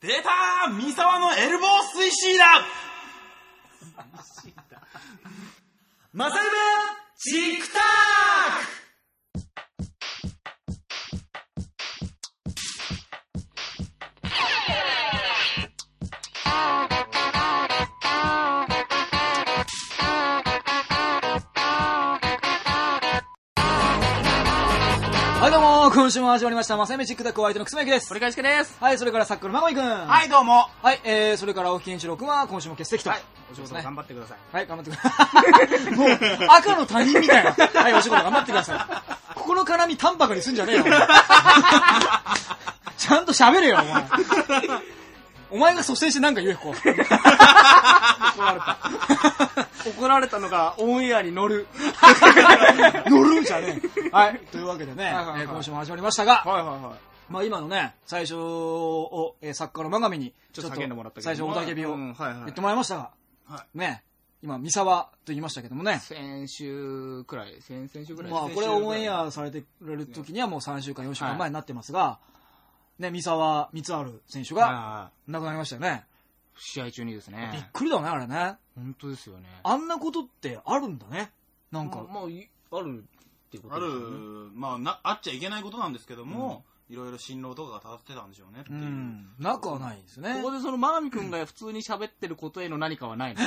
出たー三沢のエルボースイシーだスイシーだ。まさゆめ、チックタック今週も始まりました、マサイベチックタックお相手のくすめきです。折り返です。はい、それからサックルマゴイくん。は。はいい、どうも。はい、えー、それから青木健一郎くんは今週も欠席と。はい。お仕事頑張ってください。はい、頑張ってください。もう、赤の他人みたいな。はい、お仕事頑張ってください。ここの絡み淡白にすんじゃねえよ。ちゃんと喋れよ、お前。お前が率先してなんか言え、こう。怒られた。怒られたのがオンエアに乗る。乗るんじゃねえ。はい、というわけでね、はいはいはいえー今週も始まりましたが、はいはいはい。まあ今のね、最初を、えー作家の真上に、ちょっと叫んでもらったけど最初おたけびをうんはいはい言ってもらいましたが、はね、今、三沢と言いましたけどもね、先週くらい、先々週くらい。まあ、これオンエアされてくれる時にはもう3週間、4週間前になってますが、ね、三沢光晴選手がが、亡くなりましたよね。試合中にですびっね。くりだね、あれね。本当ですよね。あんなことってあるんだね。なんか、まあ、いあるっていうことあるまあな、あっちゃいけないことなんですけども、いろいろ新郎とかが立ってたんでしょうねってういう。ん、なくはないですねこ。こでその、真上くんが普通に喋ってることへの何かはないの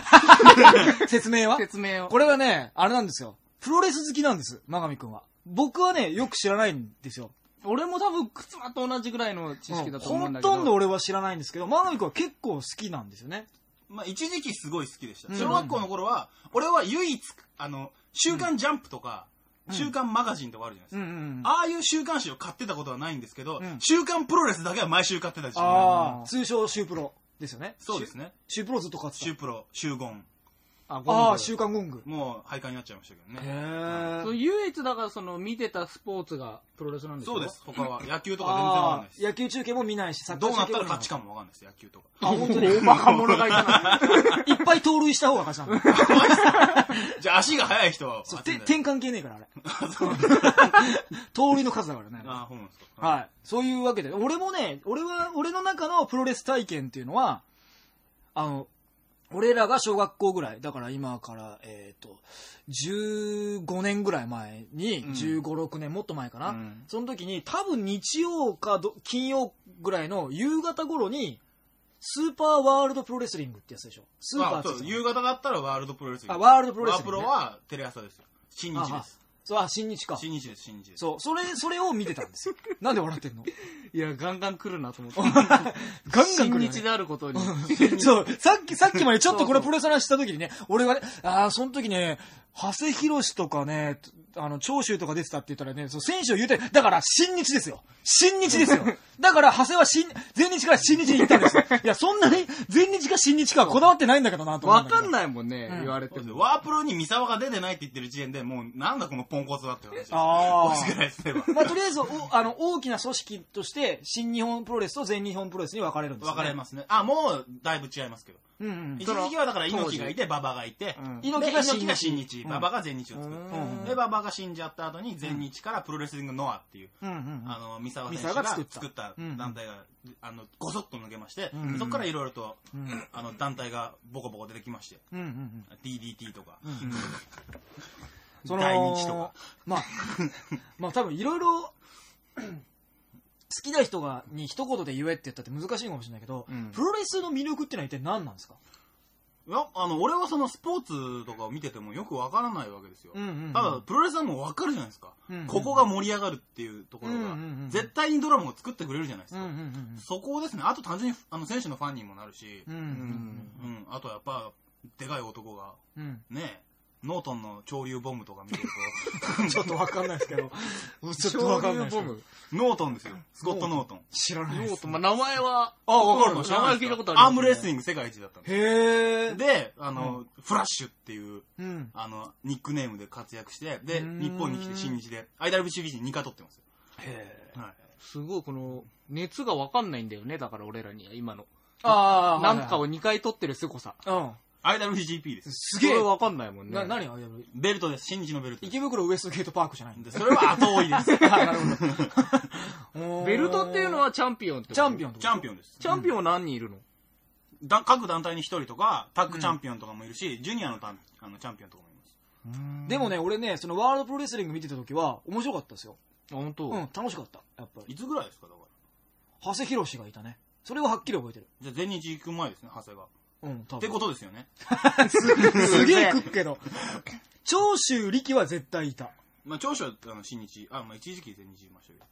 説明は？説明を。これはね、あれなんですよ。プロレス好きなんです、真上くんは。僕はね、よく知らないんですよ。俺も多分、靴間と同じぐらいの知識だと思うんほだけど。とんど俺は知らないんですけど、真上くんは結構好きなんですよね。まあ、一時期すごい好きでした。うん小学校の頃は、俺は唯一、あの、週刊ジャンプとか、週刊マガジンとかあるじゃないですか。うんうん。ああいう週刊誌を買ってたことはないんですけど、うん週刊プロレスだけは毎週買ってたし、ああ、通称シュープロですよね。そうですね。シュープロずっと買ってた週。プロ、週ゴン。あ、ゴングああ、週刊ゴング。もう廃刊になっちゃいましたけどね。へその唯一だからその見てたスポーツがプロレスなんですよそうです。他は野球とか全然わかんないあです。ー野球中継も見ないし、サッカーどうなったら見ない勝ちかもわかんないです、野球とか。あ、本当に？大バカ者がいたな。いっぱい盗塁した方が勝ちなんだ。じゃあ足が速い人はそう、点関係ねえから、あれ。盗塁の数だからね。あ、そうなんですか。はい。そういうわけで、俺もね、俺は、俺の中のプロレス体験っていうのは、あの、俺らが小学校ぐらい、だから今から、えっ、と、15年ぐらい前に、うん15、6年、もっと前かな。うんその時に、多分日曜かど金曜ぐらいの夕方頃に、スーパーワールドプロレスリングってやつでしょ。スーパーあ夕方だったらワールドプロレスリングあワールドプロレスワーリングねプロはテレ朝ですよ。新日です。そう、あ、新日か。新日です、新日です。そう、それ、それを見てたんですよ。なんで笑ってんの？いや、ガンガン来るなと思って。ガンガン来新るよね日であることに。そう、さっき、さっきまでちょっとこれプロレスの話した時にね、俺がね、ああ、その時ね、長谷博士とかね、あの、長州とか出てたって言ったらね、そう、選手を言うて、だから、新日ですよ。新日ですよ。だから、長谷は新、前日から新日に行ったんですよ。いや、そんなに、前日か新日かはこだわってないんだけどな、と思。わかんないもんね、うん言われてワープロに三沢が出てないって言ってる時点でもうなんだこのポンコツだって話ですよ。あーこっちぐらいすれば。まあ、とりあえず、おあの、大きな組織として、新日本プロレスと全日本プロレスに分かれるんですよ、分かれますね。あ、もうだいぶ違いますけど。うんうん。一時期はだから猪木がいて、馬場がいて、うん。で猪木が新日馬場が全日を作る。うん。で、馬場が死んじゃった後に全日からプロレスリングノアっていう、うんうんうん。あの、三沢選手がが作った。団体が、あの、ごそっと抜けまして、うんそこからいろいろと、うん。あの、団体がボコボコ出てきまして、うんうんうん。DDT とか、その大日とか。まあ、まあ多分いろいろ、好きな人が、に一言で言えって言ったって難しいかもしれないけど、うんプロレスの魅力ってのは一体何なんですか？いや、あの、俺はそのスポーツとかを見ててもよくわからないわけですよ。うんうんうんただ、プロレスはもうわかるじゃないですか、うんうんここが盛り上がるっていうところが、うんうんうん絶対にドラマを作ってくれるじゃないですか。うんうんうんそこですね。あと単純に、あの、選手のファンにもなるし、うん。うんうん、あとやっぱ、でかい男が。ね、ノートンの超竜ボムとか見てる ちょっとわかんないですけど、ちょっとわかんないですけどボム？と、ノートンですよ。スコット・ノートン。知らないですノート、まあ、名前は、あ、わかるの？名前聞いたことあります、アームレスリング世界一だったんです。へー。で、あの、フラッシュっていう、うん。あの、ニックネームで活躍して、で、日本に来て新日で、IWGP に2回取ってますよ。へー。はい。すごいこの、熱がわかんないんだよね、だから俺らには、今の。あー、なんかを2回取ってる凄さ。うん。IWGP です。すげえ。それわかんないもんね。な、何あげるベルトです。新日のベルトです。池袋ウエストゲートパークじゃないんでそれは後追いです。あなるほど。ベルトっていうのはチャンピオンってこと？チャンピオンチャンピオンです。チャンピオンは何人いるの？だ各団体に1人とか、タッグチャンピオンとかもいるし、ジュニアのタンあのチャンピオンとかもいます。でもね、俺ね、そのワールドプロレスリング見てた時は面白かったですよ。本当？うん、楽しかった。やっぱり。いつぐらいですか、だから？長谷博士がいたね。それははっきり覚えてる。じゃあ、全日行く前ですね、長谷が。うん。ってことですよね。すげえ食うけど。長州力は絶対いた。まあ、長所は、あの、新日、あ、まあ、一時期全日いましたけど。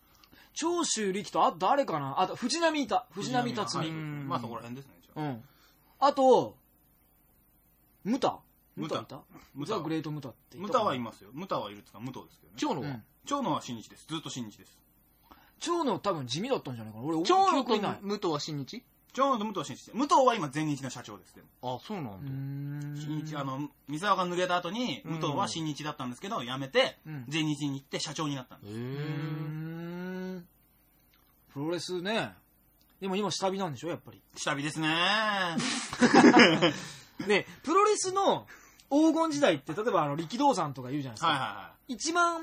長州力と、あと誰かな？あと、藤波いた。藤波辰はい巳。まあ、そこら辺ですね、じゃあ。うん。あと、ムタムムタタいた？ムタザ・グレート・ムタってムタはいますよ。ムタはいるっつうか、武藤ですけどね。長野は？うん長野は新日です。ずっと新日です。長野多分地味だったんじゃないかな俺、長野とない。武藤は新日？長野と武藤は新日です。武藤は今全日の社長ですけど。あ、そうなんだ。新日、あの、三沢が抜けた後に、うん武藤は新日だったんですけど、辞めてうん、全日に行って社長になったんです。へプロレスね。でも今下火なんでしょやっぱり。下火ですね ね、プロレスの黄金時代って、例えばあの力道山とか言うじゃないですか。はいはいは一番、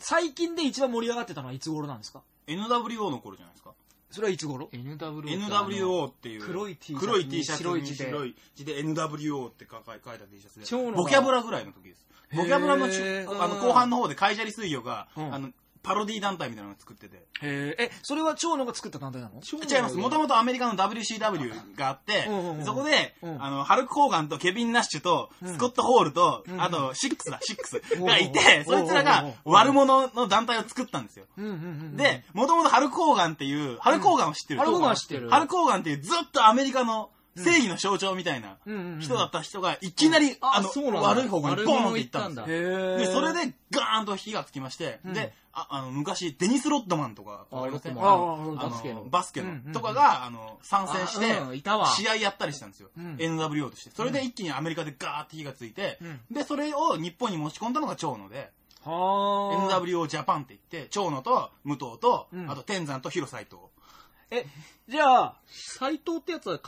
最近で一番盛り上がってたのはいつ頃なんですか？い。NWO の頃じゃないですか。それはいつ頃？NWO って NWO っていう。黒い T シャツに黒い T シャツに白い字で白い字で NWO って書か書いた T シャツで。ボキャブラぐらいの時です。ボキャブラのあの後半の方でカイジャリ水魚が、うんあの、パロディ団体みたいなのを作ってて。へえ、え、それは長野が作った団体なの？違います。もともとアメリカの WCW があってそこで、うん。あの、ハルク・ホーガンとケビン・ナッシュと、うん。スコット・ホールと、ん。あと、シックスだ、シックスうんがいて、うんそいつらがうん悪者の団体を作ったんですよ。で、もともとハルク・ホーガンっていう、ハルク・ホーガンを知ってる？ハルクホーガン知ってる。ハルク・ホーガンっていうずっとアメリカの正義の象徴みたいな人だった人が、いきなり、あの、悪い方向にボーンって行ったんで。で、それでガーンと火がつきまして、うん。で、ああの、昔、デニス・ロッドマンとか、バスケの。とかが、あの、参戦して試合やったりしたんですよ。うん。NWO として。それで一気にアメリカでガーって火がついてうん、で、それを日本に持ち込んだのが長野で、はあ。NWO ジャパンって言って、長野と武藤とう、ん。あと天山と広斎藤。え、じゃあ、斎藤ってやつは、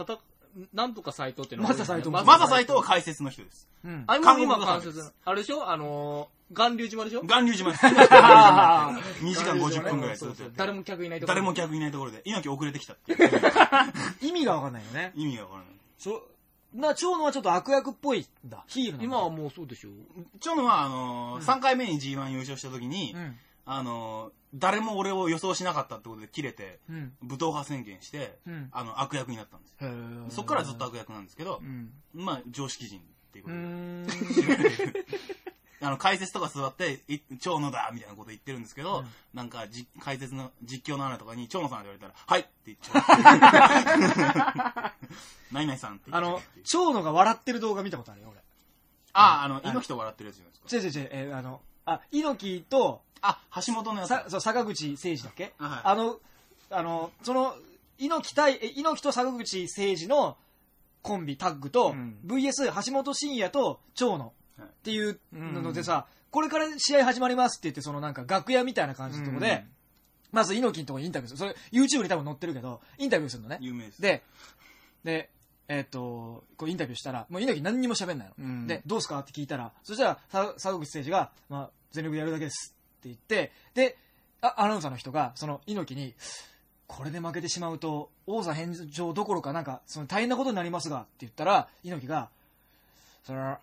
なんとか斎藤っていうのマサ斎藤マサ斎藤は解説の人です。うん。あれも今韓国語関節、あれでしょ？あのー、岩流島でしょ？巌流島です。あー2時間50分ぐらい 誰も客いないところ誰も客いないところで、猪木遅れてきたっていう 意味がわかんないよね。意味がわからない。そ、な、長野はちょっと悪役っぽいんだ。ヒールなんだ。今はもうそうでしょ長野は、あのー、3回目に G1 優勝した時に、うん。あのー、誰も俺を予想しなかったってことで切れて、うん。武闘派宣言して、うんあの、悪役になったんですよ。そっからずっと悪役なんですけどう、ん。まあ、常識人っていううことで。あの、解説とか座って、い長野だみたいなこと言ってるんですけど、うんなんかじ、解説の実況のアナとかに、長野さんって言われたら、はいって言っちゃう。何々さんって言あのっちゃうっていう、長野が笑ってる動画見たことあるよ、俺。あ、あの、猪木と笑ってるやつじゃないですか。違う違う違う、えーあの、あ、猪木と、あ、橋本のやつ。さ、そう、坂口誠二だっけ？あはいあの、あの、その、猪木対、え猪木と坂口誠二のコンビ、タッグと、うん VS 橋本真也と長野はいっていうのでさ、これから試合始まりますって言って、そのなんか楽屋みたいな感じのとこで、うんまず猪木のとこにインタビューする。それ YouTube に多分載ってるけど、インタビューするのね。有名です。で、で、えっ、と、こうインタビューしたら、もう猪木何にも喋んないの。うん。で、どうすか？って聞いたら、そしたら、さ坂口誠二が、まあ、全力でやるだけですって言って、で、あアナウンサーの人が、その猪木に、これで負けてしまうと、王座返上どころかなんか、その大変なことになりますが、って言ったら、猪木が、その、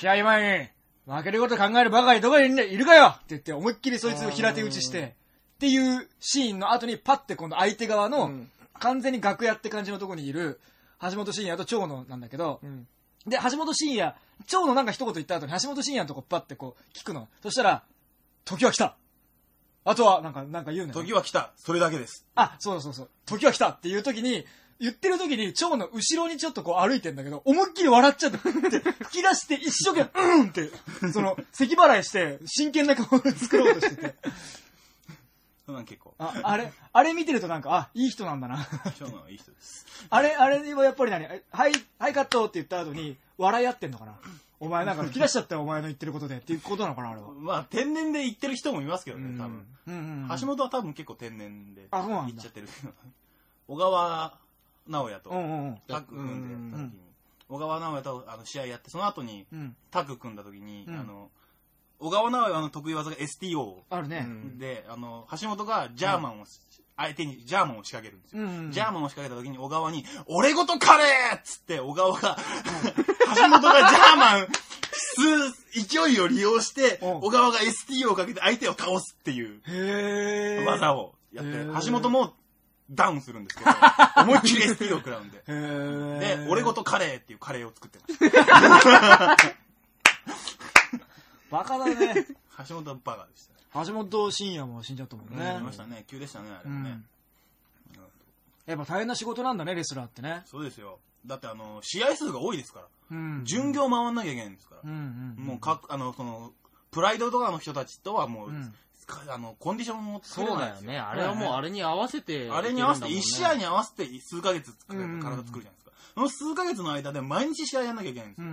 試合前に、負けること考えるバカにどこにいるかよ！って言って、思いっきりそいつを平手打ちして、っていうシーンの後にパッて今度相手側の、うん。完全に楽屋って感じのとこにいる橋本真也と長野なんだけど、うんで、橋本真也、長野なんか一言言った後に橋本真也のとこパッてこう聞くの。そしたら、時は来たあとは、なんか、なんか言うのよ。時は来た。それだけです。あ、そうそうそう。時は来たっていう時に、言ってる時に、蝶の後ろにちょっとこう歩いてんだけど、思いっきり笑っちゃって、吹き出して一生懸命、うんって、その、咳払いして、真剣な顔で作ろうとしてて。そんなん結構。あ、あれ、あれ見てるとなんか、あ、いい人なんだな。長野はいい人です。あれ、あれはやっぱり何えはい、はいカットって言った後に、笑い合ってんのかなお前なんか吹き出しちゃったよ、お前の言ってることで。っていうことなのかな、あれは。まあ、天然で言ってる人もいますけどね、多分。うんうんうん。橋本は多分結構天然であそうなんだ言っちゃってるけど。小川直也とうんうんうん。タッグ組んでやった時に、小川直也とあの試合やって、その後にうん。タッグ組んだ時に、うんあの、小川直也の得意技が STO あるね。うんで、あの、橋本がジャーマンを、相手にジャーマンを仕掛けるんですよ。うんジャーマンを仕掛けた時に小川に、俺ごとカレーっつって小川が、橋本がジャーマン、勢いを利用して、うん小川が STO をかけて相手を倒すっていう。技をやって橋本もダウンするんですけど、思いっきり STO を食らうんで。で、俺ごとカレーっていうカレーを作ってました。バカだね。橋本はバカでしたね。橋本真也も死んじゃったもんねねい。ましたね。急でしたね、あれもねうん。やっぱ大変な仕事なんだね、レスラーってね。そうですよ。だってあの、試合数が多いですから。うん。巡業回んなきゃいけないんですから。うんうん。もうか、あの、その、プライドとかの人たちとはもう、あの、コンディションも作そうれないですよだよね。あれはもうあれに合わせて。あれに合わせて、一試合に。に合わせて数ヶ月作るうん体作るじゃないですか。その数ヶ月の間で毎日試合やんなきゃいけないんですよ。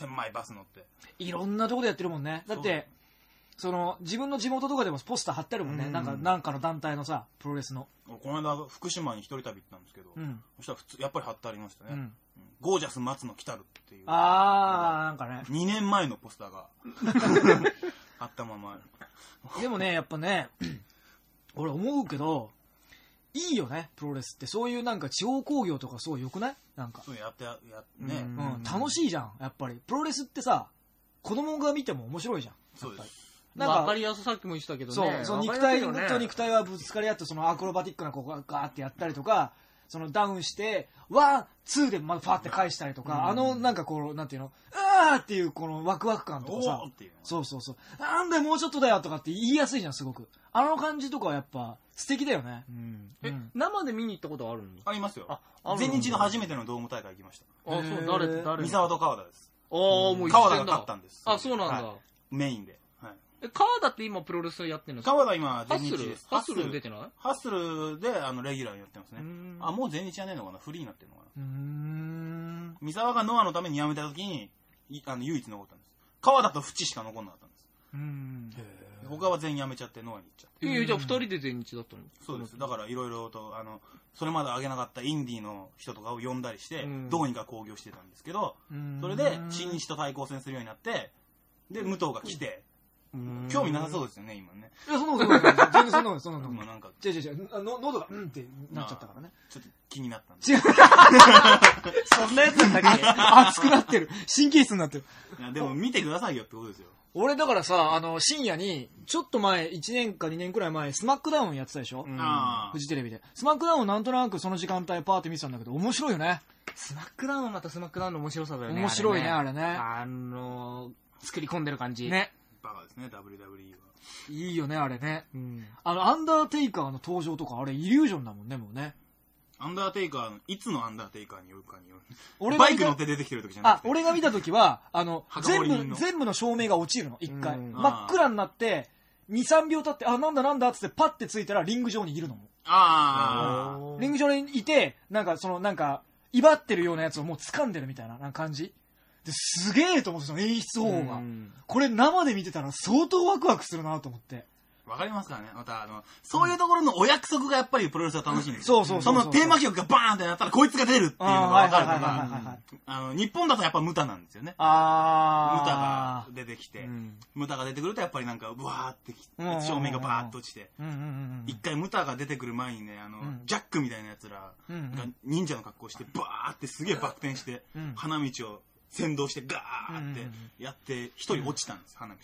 うん。千枚バス乗って。いろんなとこでやってるもんね。だって、その、自分の地元とかでもポスター貼ってあるもんね。うんなんか、なんかの団体のさ、プロレスの。この間、福島に一人旅行ったんですけど、うん。そしたら普通、やっぱり貼ってありましたね。うん。うんゴージャス松野来たるっていう。あー、なんかね。2年前のポスターが あったまま。でもね、やっぱね、俺思うけど、いいよね、プロレスって。そういうなんか地方工業とかすごい良くない？なんか。そうやってや、やね、うんうん、楽しいじゃん、やっぱり。プロレスってさ、子供が見ても面白いじゃん。そうです。なんかわかりやすさっきも言ってたけどね。そう、その肉体と肉体がぶつかり合って、そのアクロバティックなここがガーってやったりとか、そのダウンして、ワン、ツーでまたファって返したりとか、あのなんかこう、なんていうの、あーっていうこのワクワク感とかおさそうそうそう、なんでもうちょっとだよとかって言いやすいじゃん、すごく。あの感じとかはやっぱ素敵だよね。うん。えうん、生で見に行ったことあるの？ありますよあ全日の初めてのドーム大会行きました。あ、そう誰、誰？三沢と川田です。ああ、もう一川田が勝ったんです。あ、そうなんだ。はいメインで。はいえ、川田って今プロレスやってるんですか川田今、ハッスル？全日です。ハッスル出てない？ハッスルで、あの、レギュラーにやってますねうん。あ、もう全日じゃねえのかな？フリーになってるのかな？うーん。三沢がノアのために辞めた時に、いあの、唯一残ったんです。川田と淵しか残んなかったんです。うん。他は全員辞めちゃってノアに行っちゃって。いやいやじゃあ二人で全日だったの？そうです。だからいろいろと、あの、それまで上げなかったインディーの人とかを呼んだりして、うんどうにか興行してたんですけど、それで新日と対抗戦するようになって、で、武藤が来て、興味なさそうでですよね、今ね。いや、そんなことない。全然そんなことない、そんなことない。今なんか、違う違う違う、あの喉が、うんってなっちゃったからね。ちょっと気になったんで。違う。そんなやつだっけ熱くなってる。神経質になってる。いや、でも見てくださいよってことですよ。俺だからさ、あの、深夜に、ちょっと前、1年か2年くらい前、 SmackDown やってたでしょ、うんあフジテレビで。 SmackDown なんとなくその時間帯パーって見てたんだけど、面白いよね。SmackDown はまた SmackDown の面白さだよね。面白いね、あれね。あのー、作り込んでる感じ。。ね。バカですね、WWE は。いいよね、あれね。うん。あの、アンダーテイカーの登場とか、あれ、イリュージョンだもんね、もうね。アンダーテイカーの、いつのアンダーテイカーによるかによる。俺が見たバイク乗って出てきてる時じゃなあく、て。俺が見た時は、あの、全部、全部の照明が落ちるの、一回。うん真っ暗になって、2、3秒経って、あ、なんだなんだっつってパッてついたらリング上にいるの。ああ。リング上にいて、なんかその、なんか、威張ってるようなやつをもう掴んでるみたいな感じ。で、すげえと思って、その演出方法が。うん。これ生で見てたら相当ワクワクするなと思って。わかりますかね。また、あの、そういうところのお約束がやっぱりプロレスは楽しいんですよ。そうそうそのテーマ曲がバーンってなったら、こいつが出るっていうのがわかるか、あの、日本だとやっぱムタなんですよね。ムタあが出てきて、うん。ムタが出てくるとやっぱりなんか、うわーって照明がバーッと落ちて。一回ムタが出てくる前にね、あの、ん。ジャックみたいな奴らうんうん。が忍者の格好して、バーってすげえバク転して、うん。花道を先導してガーってやって、一人落ちたんです、花道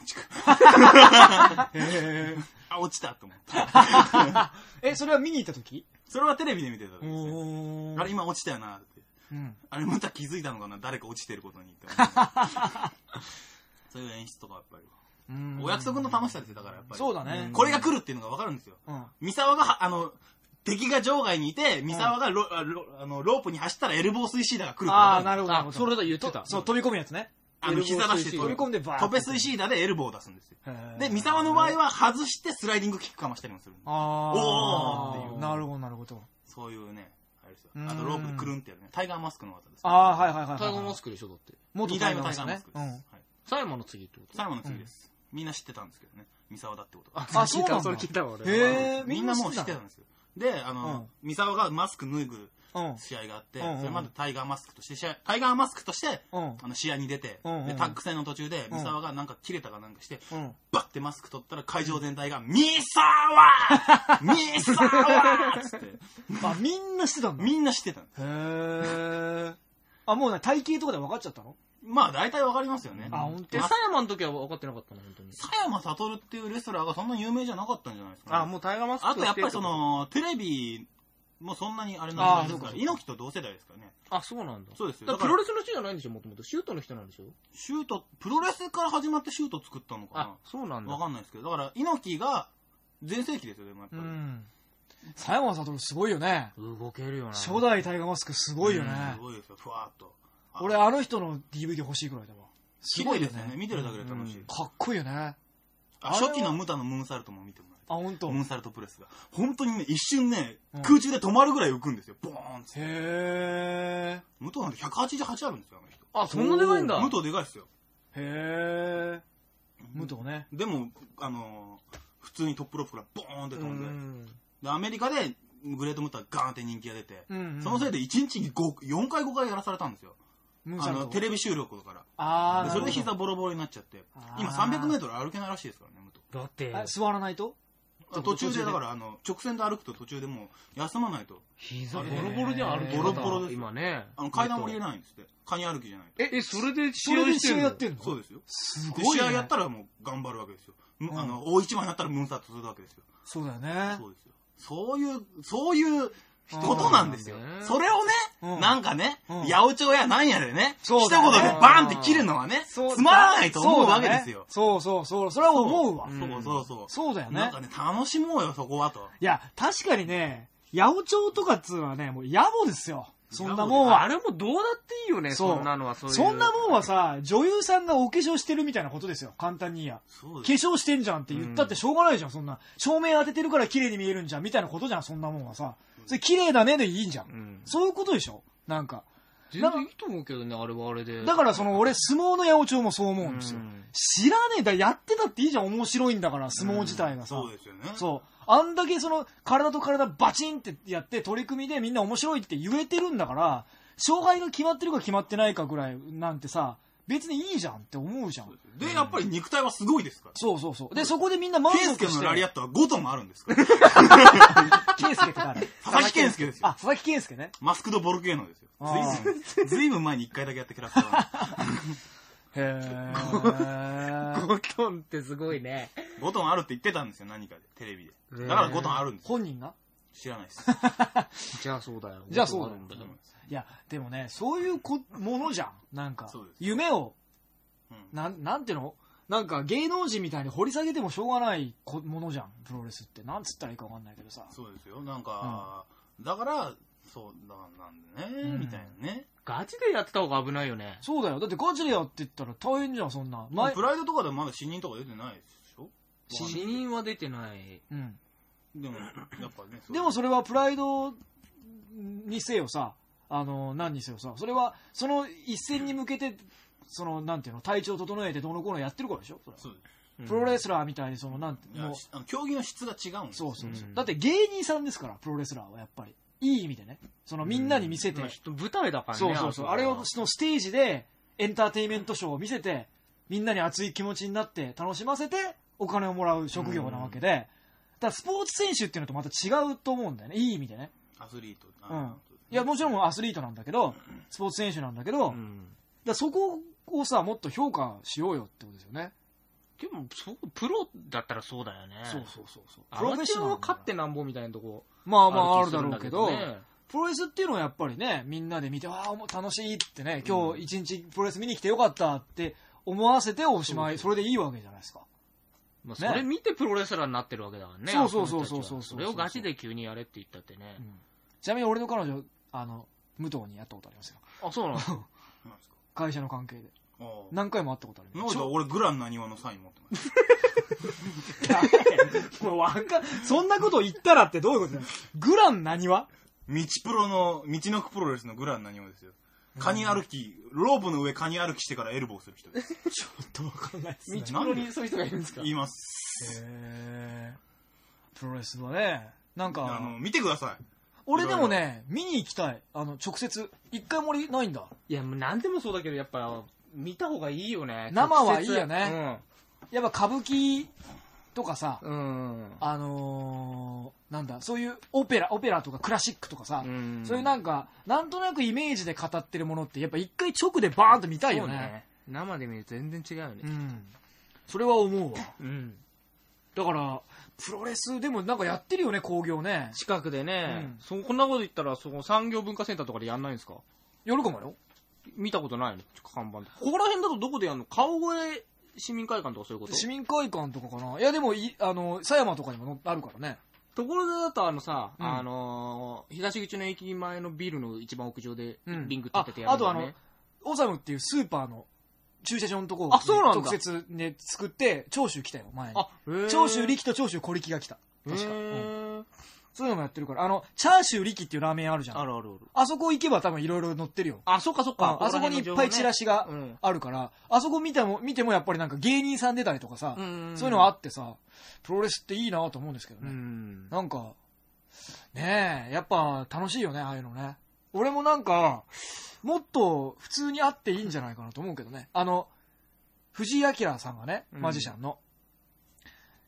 が。へあ、落ちたと思って。ー え、それは見に行った時？それはテレビで見てた時ですあれ今落ちたよなって。うん。あれまた気づいたのかな？誰か落ちてることにって思ってそういう演出とかやっぱり。うんお約束の楽しさですよ、だからやっぱり。そうだね。これが来るっていうのが分かるんですよ。うん。三沢がは、あの、敵が場外にいて、三沢がロ,あ、ロあのロープに走ったらエルボースイシーダーが来るってああ、なるほどなるほど。あそれだ言ってたとそう、飛び込むやつね。あの、膝出して飛び込んでバーットペスイシーダーでエルボーを出すんですよ。で、三沢の場合は外してスライディングキックかましたりもするんですあおーっていうあ、なるほど、なるほど。そういうね、あとロープでくるんってやるね。タイガーマスクの技です。ああ、はいはいはいはい。タイガーマスクでしょだって。元二代目タイガーマスクです。うん。はい狭山の次ってこと？最後の次です。みんな知ってたんですけどね。三沢だってことが。あそうなんだそれ聞いたわ、俺。へえ、みんなもう知ってたんですよ。で、あの、三沢がマスク脱ぐうん試合があって、うん。うん。うんそれまでタイガーマスクとして試合、タイガーマスクとして、うん。あの試合に出て、うん。うん。うんでタッグ戦の途中で、三沢がなんか切れたかなんかして、うん。バッてマスク取ったら会場全体が、ミサワミサワつって、あ、みんなしてたんだ。みんな知ってたの。へー。あ、もうね、体型とかで分かっちゃったの？まあ大体わかりますよね。あほんとえ、ま狭山の時は分かってなかったの本当に。佐山悟っていうレスラーがそんな有名じゃなかったんじゃないですか、ね。あ、もうタイガーマスクあとやっぱりそ、の、テレビもそんなにあれなんですから、猪木と同世代ですからね。あ、そうなんだ。そうですよ。プロレスの人じゃないんでしょもともと。シュートの人なんでしょ？シュート、プロレスから始まってシュート作ったのあか、そうなんだ。なわかんないですけど、だから猪木が全盛期ですよ、でもやっぱり。うん。佐山悟すごいよね。動けるよな。初代タイガーマスクすごいよねす。ごいですよ、ふわーっと。あ俺、あの人の DVD 欲しいくらいだわ。すすごいですよね。。見てるだけで楽しい。うんかっこいいよね。初期のムタのムーンサルトも見てもらあ、ほんと。ムーンサルトプレスが。本当にね、一瞬ね、うん空中で止まるぐらい浮くんですよ。ボーンって。へー。武藤なんて188あるんですよ、あの人。あ、そんなでかいんだ。武藤でかいですよ。へー。武藤ね。でも、あのー普通にトップロープからボーンって飛で、うんん。で、アメリカでグレートムタガーンって人気が出て、うんうんそのせいで1日に5 4回5回やらされたんですよ。あの、テレビ収録だから。あー、でそれで膝ボロボロになっちゃって今300メートル歩けないらしいですからね。だって座らないと？途中でだから、あの、直線で歩くと途中でもう休まないと、膝ボロボロで歩きボロボロです今ね。あの、階段降りれないんですって。カニ歩きじゃないと。え、え、それで試それで試合合してやってんの？そうですよ。ですごい、ね。試合やったらもう頑張るわけですよ。むうんあの、大一番やったらムーンサートするわけですよ。そうだよね。そうですよ。そういう、そういうことなんですよそれをね、うんなんかね、うん八百長やなんやでね、そう一言でバーンって切るのはね、そうつまらないと思うわけですよ。そうそうそう。それは思うわ。うんそうそうそう。そうだよねなんかね、楽しもうよ、そこはと。いや、確かにね、八百長とかっつうのはね、もう野暮ですよ。そんなもんは。あれもどうだっていいよね、そんなのは。そういうそんなもんはさ、女優さんがお化粧してるみたいなことですよ。簡単にや。化粧してんじゃんって言ったってしょうがないじゃん、そんな。照明当ててるから綺麗に見えるんじゃん、みたいなことじゃん、そんなもんはさ。それ綺麗だねでいいんじゃん。そういうことでしょ？なんか。全然いいと思うけどね、あれはあれで。だからその、俺、相撲の八百長もそう思うんですよ。うん知らねえだ、やってたっていいじゃん、面白いんだから、相撲自体がさ。そうですよね。そう。あんだけその、体と体バチンってやって、取り組みでみんな面白いって言えてるんだから、勝敗が決まってるか決まってないかぐらいなんてさ、別にいいじゃんって思うじゃん。で、やっぱり肉体はすごいですから。そうそうそう。で、そこでみんな満ケンスケ足して。のラリアットは5トンもあるんですから。健介って誰？佐々木健介ですよあ、。佐々木健介ね。マスクドボルケーノですよ。あーずいぶん、ずいぶん前に1回だけやったキャラクター へー。5トンってすごいね。5トンあるって言ってたんですよ、何かで、テレビで。だから5トンあるんですよ。本人が知らないです。じゃあそうだよ。じゃあそうだよ5トンあるんだよいや、でもね、そういうこものじゃん。なんかそうです、夢を、うんなん、なんていうの？なんか芸能人みたいに掘り下げてもしょうがないこものじゃん、プロレスって。なんつったらいいかわかんないけどさ。そうですよ。なんか、だから、そう、だなんでね、うんみたいなね。ガチでやってた方が危ないよね。そうだよ。だってガチでやってったら大変じゃん、そんな。前プ、ライドとかでまだ死人とか出てないでしょ？死人は出てない。うん。でも、やっぱね。そうでもそれはプライドにせよさ、あの、何にせよさ、それは、その一戦に向けて、その、なんていうの、体調整えてどうのこうのやってるからでしょ？それはそうです。プロレスラーみたいに、その、なんて、いやもう、あの競技の質が違うんですそうそうそう。うんだって芸人さんですから、プロレスラーはやっぱり。いい意味でね。そのみんなに見せて、まあ人舞台だからね。そうそうそう。あれをはそのステージでエンターテインメントショーを見せて、みんなに熱い気持ちになって楽しませてお金をもらう職業なわけで、だからスポーツ選手っていうのとまた違うと思うんだよね。いい意味でね。アスリート。うん。いや、もちろんアスリートなんだけど、スポーツ選手なんだけど、うん。らそこをさ、もっと評価しようよってことですよね。でも、そう、プロだったらそうだよね。そうそうそうそう。アマチュアはだから勝ってなんぼみたいなとこ。まあまああるだろうけど、ねプロレスっていうのはやっぱりね、みんなで見て、ああ、楽しいってね、今日一日プロレス見に来てよかったって思わせておしまい、それでいいわけじゃないですか。まあ、それ見てプロレスラーになってるわけだからね。そうそうそうそうそうそうそれをガチで急にやれって言ったってね。ちなみに俺の彼女、あの、武藤にやったことありますよ。あ、そうなんですか？会社の関係で。ああ何回も会ったことあります。なんだ俺グランなにわのサイン持ってます？もうわかん、そんなこと言ったらってどういうこと？だよ。グラン何は道プロの、道のくプロレスのグランなにわですよ。カニ歩き、ロープの上カニ歩きしてからエルボーする人です。ちょっとわかんないです道ね。プロにそういう人がいるんですか？言います。へープロレスはね、なんあか、の、見てください。俺でもね、見に行きたい。あの、直接。一回も俺ないんだ。いや、もう何でもそうだけど、やっぱ、見た方がいいよね。生はいいよねやっぱ歌舞伎とかさ、うん。うん。あのー、なんだ、そういうオペラ、オペラとかクラシックとかさ、うんそういうなんか、なんとなくイメージで語ってるものって、やっぱ一回直でバーンと見たいよね。ね。生で見ると全然違うよね。うん。それは思うわ。うん。だから、プロレスでもなんかやってるよね、工業ね。近くでね、うんそこんなこと言ったら、その産業文化センターとかでやんないんですか？やるかもよ。見たことないの？看板で。ここら辺だとどこでやるの？顔越え市民会館とかそういうこと？市民会館とかかな。いやでもい、あの、狭山とかにものあるからね。ところでだとあのさ、うんあのー東口の駅前のビルの一番屋上でうんリング立ててやるああとあのオサムっていうスーパーの駐車場のとこあそうなんだ特設で作って、長州来たよ、前に。あ、へー長州力と長州小力が来た。確か。へうんーそういうのもやってるから。あの、チャーシュー力っていうラーメン屋あるじゃん。あるあるある。あそこ行けば多分いろいろ載ってるよ。あ、そっかそっか。あそこにいっぱいチラシがうんあるから、あそこ見ても、見てもやっぱりなんか芸人さん出たりとかさ、うんそういうのがあってさ、プロレスっていいなと思うんですけどうね。ん。なんか、ねえ、やっぱ楽しいよね、ああいうのね。俺もなんか、もっと普通にあっていいんじゃないかなと思うけどね。あの、藤井明さんがね、うんマジシャンの、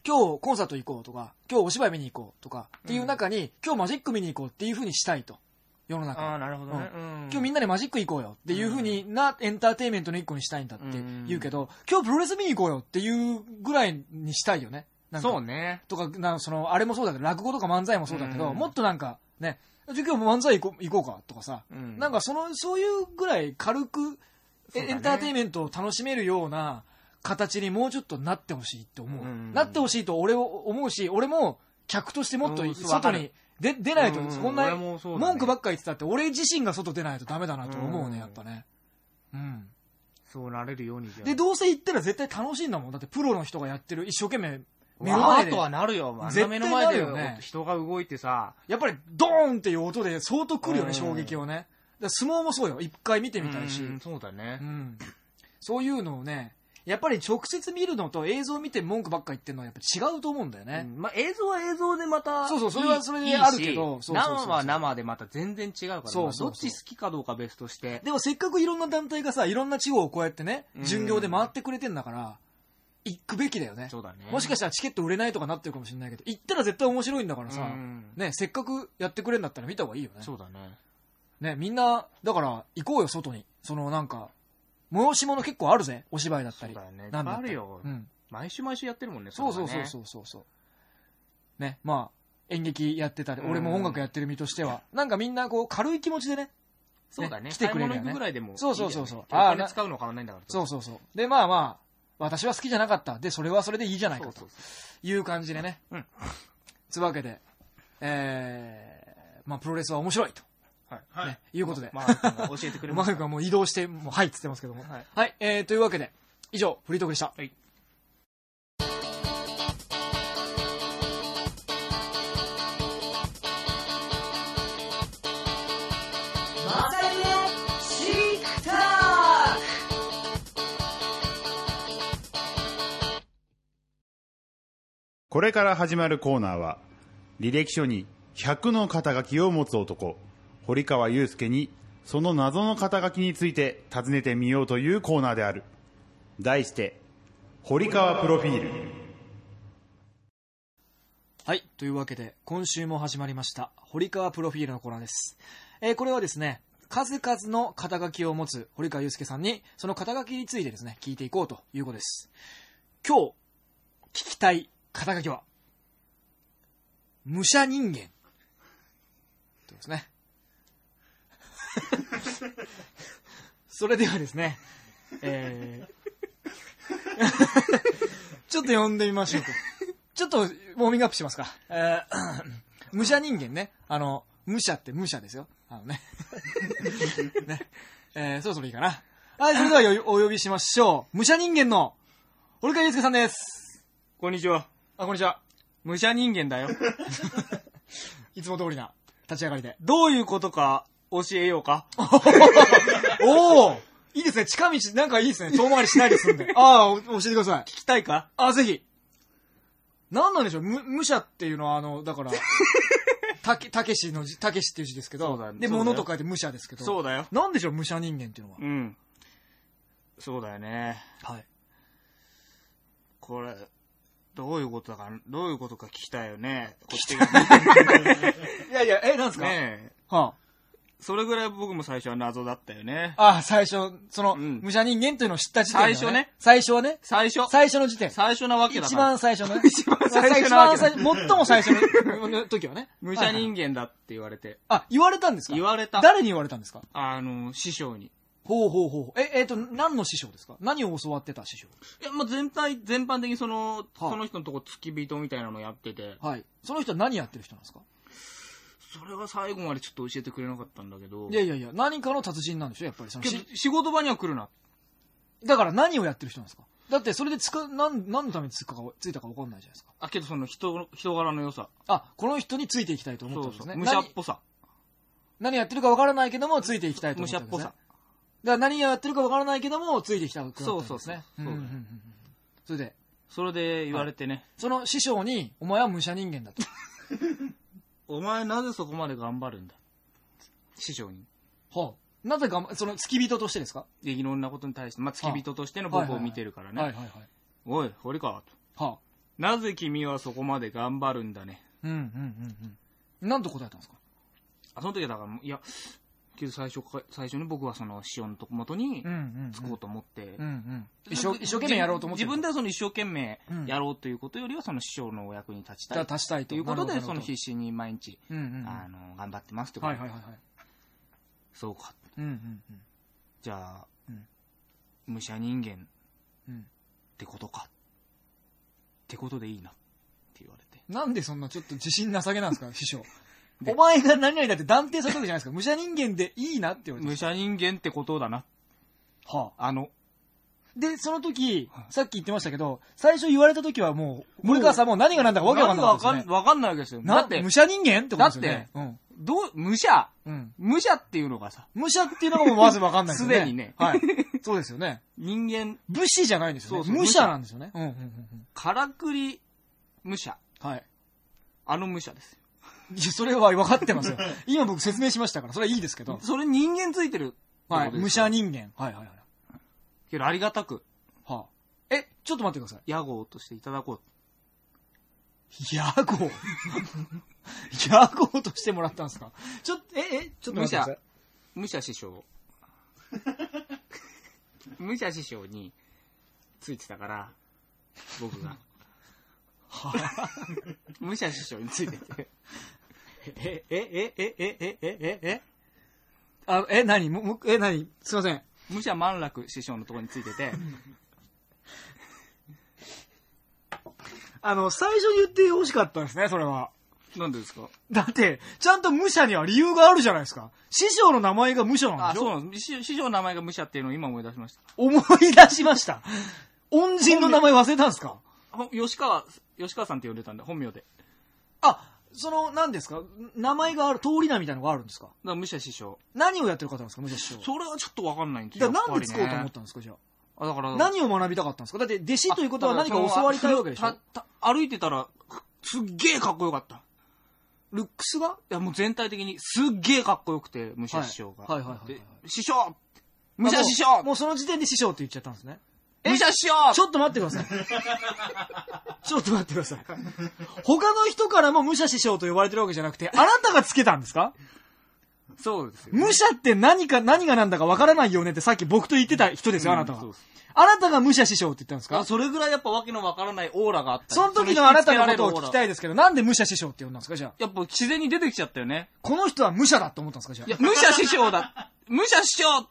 今日コンサート行こうとか、今日お芝居見に行こうとかっていう中に、今日マジック見に行こうっていう風にしたいと。世の中ああ、なるほどね。今日みんなでマジック行こうよっていう風になエンターテインメントの一個にしたいんだって言うけど、今日プロレス見に行こうよっていうぐらいにしたいよね。そうね。とか、なその、あれもそうだけど、落語とか漫才もそうだけど、うんもっとなんか、ね、じゃあ今日も漫才行こう行こうかとかさ、うん。なんかその、そういうぐらい軽く、ね。エンターテインメントを楽しめるような形にもうちょっとなってほしいって思う。うん。なってほしいと俺を思うし、俺も客としてもっとうん。外に出出ないと、うん。こんな文句ばっか言ってたって、俺自身が外出ないとダメだなと思うね、うん。やっぱね。うん。そうなれるようにじゃあ。で、どうせ行ったら絶対楽しいんだもん。だってプロの人がやってる、一生懸命、目のわ前とはなるよ。あん絶対な目の前で人が動いてさ、やっぱりドーンっていう音で相当来るよね、うん衝撃をね。相撲もそうよ。一回見てみたいし。うんそうだねう。んそういうのをね、やっぱり直接見るのと映像見て文句ばっか言ってるのはやっぱ違うと思うんだよね。うんまあ、映像は映像でまたそうそうそれはいそれであるけど生は生でまた全然違うからそうそうどっち好きかどうか別としてでもせっかくいろんな団体がさ、いろんな地方をこうやってね、うん巡業で回ってくれてんだから、行くべきだよね。そうだね。もしかしたらチケット売れないとかなってるかもしれないけど、行ったら絶対面白いんだからさ、うん。ね、せっかくやってくれんだったら見た方がいいよね。そうだね。ね、みんな、だから行こうよ、外に。そのなんか、催し物結構あるぜ、お芝居だったり。そうだよね。なんだあるよ。うん。毎週毎週やってるもんねそうそうそうそうそうそう。ね、まあ、演劇やってたり、うん。俺も音楽やってる身としては、なんかみんなこう軽い気持ちでね、そうだね。来てくれるよね。買い物行くぐらいでもいいそうそうそうそう。あーな金使うの変わんないんだからそうそうそう。で、まあまあ、私は好きじゃなかった。で、それはそれでいいじゃないかという感じでね。うんつうわけで、えー、まあプロレスは面白いと、うはいね、いうことで。まあ君が教えてくれました マーもう移動して、もうはいっつってますけども。はいはい、えー、というわけで、以上、フリートークでした。はいこれから始まるコーナーは履歴書に100の肩書きを持つ男堀川雄介にその謎の肩書きについて尋ねてみようというコーナーである題して堀川プロフィールはい。というわけで、今週も始まりました、堀川プロフィールのコーナーです。えーこれはですね、数々の肩書きを持つ堀川祐介さんに、その肩書きについてですね、聞いていこうということです。今日、聞きたい肩書きは、武者人間。ということですね。それではですね、えー ちょっと呼んでみましょうか。ちょっと、ウォーミングアップしますか。えー 武者人間ね。あの、武者って武者ですよ。あのね。ね。えーそろそろいいかな。はい、それではお呼びしましょう。武者人間の、堀川祐介さんです。こんにちはあ、こんにちは。武者人間だよ いつも通りな、立ち上がりで。どういうことか教えようか おおいいですね。近道、なんかいいですね。遠回りしないで済んで。ああ、お教えてください。聞きたいか？あ、ぜひ。何なんでしょう？む武者っていうのは、あの、だから、たけ、たけしの字、たけしっていう字ですけどそうだ、で、そうだよ物と書いて武者ですけど、そうだよ。なんでしょう、武者人間っていうのは。うん。そうだよね。はい。これ、どういうことだか、どういうことか聞きたいよね。こっちが。いやいや、え、なんですか？ねえ。はそれぐらい僕も最初は謎だったよね。あ、あ最初、その、うん武者人間というのを知った時点で、最初ね。最初はね。最初。最初の時点。最初なわけだ一。番最初のね。一番最初なわけだ一番最初、最も最初の時はね。武者人間だって言われて。あ、言われたんですか言われた。誰に言われたんですかあの、師匠に。ほうほうほう。え、えっ、と、何の師匠ですか？何を教わってた師匠？いや、もう全体、全般的にその、はあその人のとこ付き人みたいなのやってて、はい。その人は何やってる人なんですか？それが最後までちょっと教えてくれなかったんだけどい、やいやいや、何かの達人なんでしょ？やっぱりその仕事場には来るな。だから何をやってる人なんですか？だってそれでつか、何、何のためにつくかが、ついたか分かんないじゃないですか。あ、けどその人、人柄の良さ。あ、この人についていきたいと思っそうそう。たんですね。武者っぽさ。何何やってるか分からないけども、ついていきたいと思ったんですね。武者っぽさ。だから何やってるか分からないけども、ついていきたくなったんですね。そうそうそううんうんうんうんそれで、それで言われてね、その師匠に、お前は武者人間だと。お前なぜそこまで頑張るんだ？師匠に。はあ、なぜか、その付き人としてですか？で、いろんなことに対して、まあ、付き人としての僕を見てるからね。はいはいはい。おい、堀川と。はあ。なぜ君はそこまで頑張るんだね？うんうんうんうん。なんと答えたんですか？あ、その時はだから、いや、けど最初か、最初に僕はその師匠のとこ元にうんうん、着こうと思って、うんうん。一生一生懸命やろうと思って自分ではその一生懸命うんやろうということよりは、その師匠のお役に立ちたい。立ちたいとということで、その必死に毎日、うんうんうん。あの、頑張ってますってことではいはいはいはい。そうか。うんうんじゃあ、うん武者人間っうん。てことか。ってことでいいな。って言われて。なんでそんなちょっと自信なさげなんですか、師匠。お前が何々だって断定されたわけじゃないですか。武者人間でいいなって言われて。武者人間ってことだな。はあ。あの、で、その時、さっき言ってましたけど、最初言われた時はもう、森川さんも何が何だかわけわかんなかったですよね。わかんないわけですよ。だなって武、者人間ってことですよね。うん。どう、武者うん。武者っていうのがさ、武者っていうのがもうまずわかんないですよね。すでにねはい。そうですよね。人間、武士じゃないんですよね。そう武者なんですよね。うんうんうんうん。からくり武者。はい。あの武者ですよ。いや、それは分かってますよ。今僕説明しましたから、それはいいですけど。それ人間ついてるはい。武者人間。はいはいはい。けどありがたく、はあ。え、ちょっと待ってください。屋号としていただこう。ヤゴヤゴとしてもらったんですか？ちょっと、え、え、ちょっと待ってください。武者師匠。武者師匠についてたから、僕が。武者師匠についてて。え、え、え、え、え、え、え、え、え、あ、え、何む、む、え、何すいません。武者万楽師匠のところについてて、あの、最初に言ってほしかったんですね、それは。なんでですかだって、ちゃんと武者には理由があるじゃないですか。師匠の名前が武者なんあ、でしょそうなんです。師師匠の名前が武者っていうのを今思い出しました。思い出しました。恩人の名前忘れたんですかほ吉川、吉川さんって呼んでたんだ、本名で。あ、その、何ですか？名前がある、通り名みたいなのがあるんですか？ら武者師匠。何をやってる方なんですか？武者師匠。それはちょっとわかんないんですだよ。からなんでつこうと思ったんですかじゃあ？あ、だから、何を学びたかったんですか？だって弟子ということは何か教わりたいわけでしょ？たた歩いてたら、すっげえかっこよかった。ルックスが？いや、もう全体的にすっげえかっこよくて、武者師匠が。はいはいはいはいはいで師匠武者師匠あもうもうその時点で師匠って言っちゃったんですね。武者師匠ちょっと待ってください。ちょっと待ってください。他の人からも武者師匠と呼ばれてるわけじゃなくて、あなたがつけたんですか？そうですよ。武者って何か、何が何だかわからないよねってさっき僕と言ってた人ですよ、あなたはそう。ですあなたが武者師匠って言ったんですか？あそれぐらいやっぱわけのわからないオーラがあった。その時のあなたのことを聞きたい。いですけど、なんで武者師匠って呼んだんですか？じゃあ。やっぱ自然に出てきちゃったよね。この人は武者だって思ったんですか？じゃあ。いや、武者師匠だ。武者師匠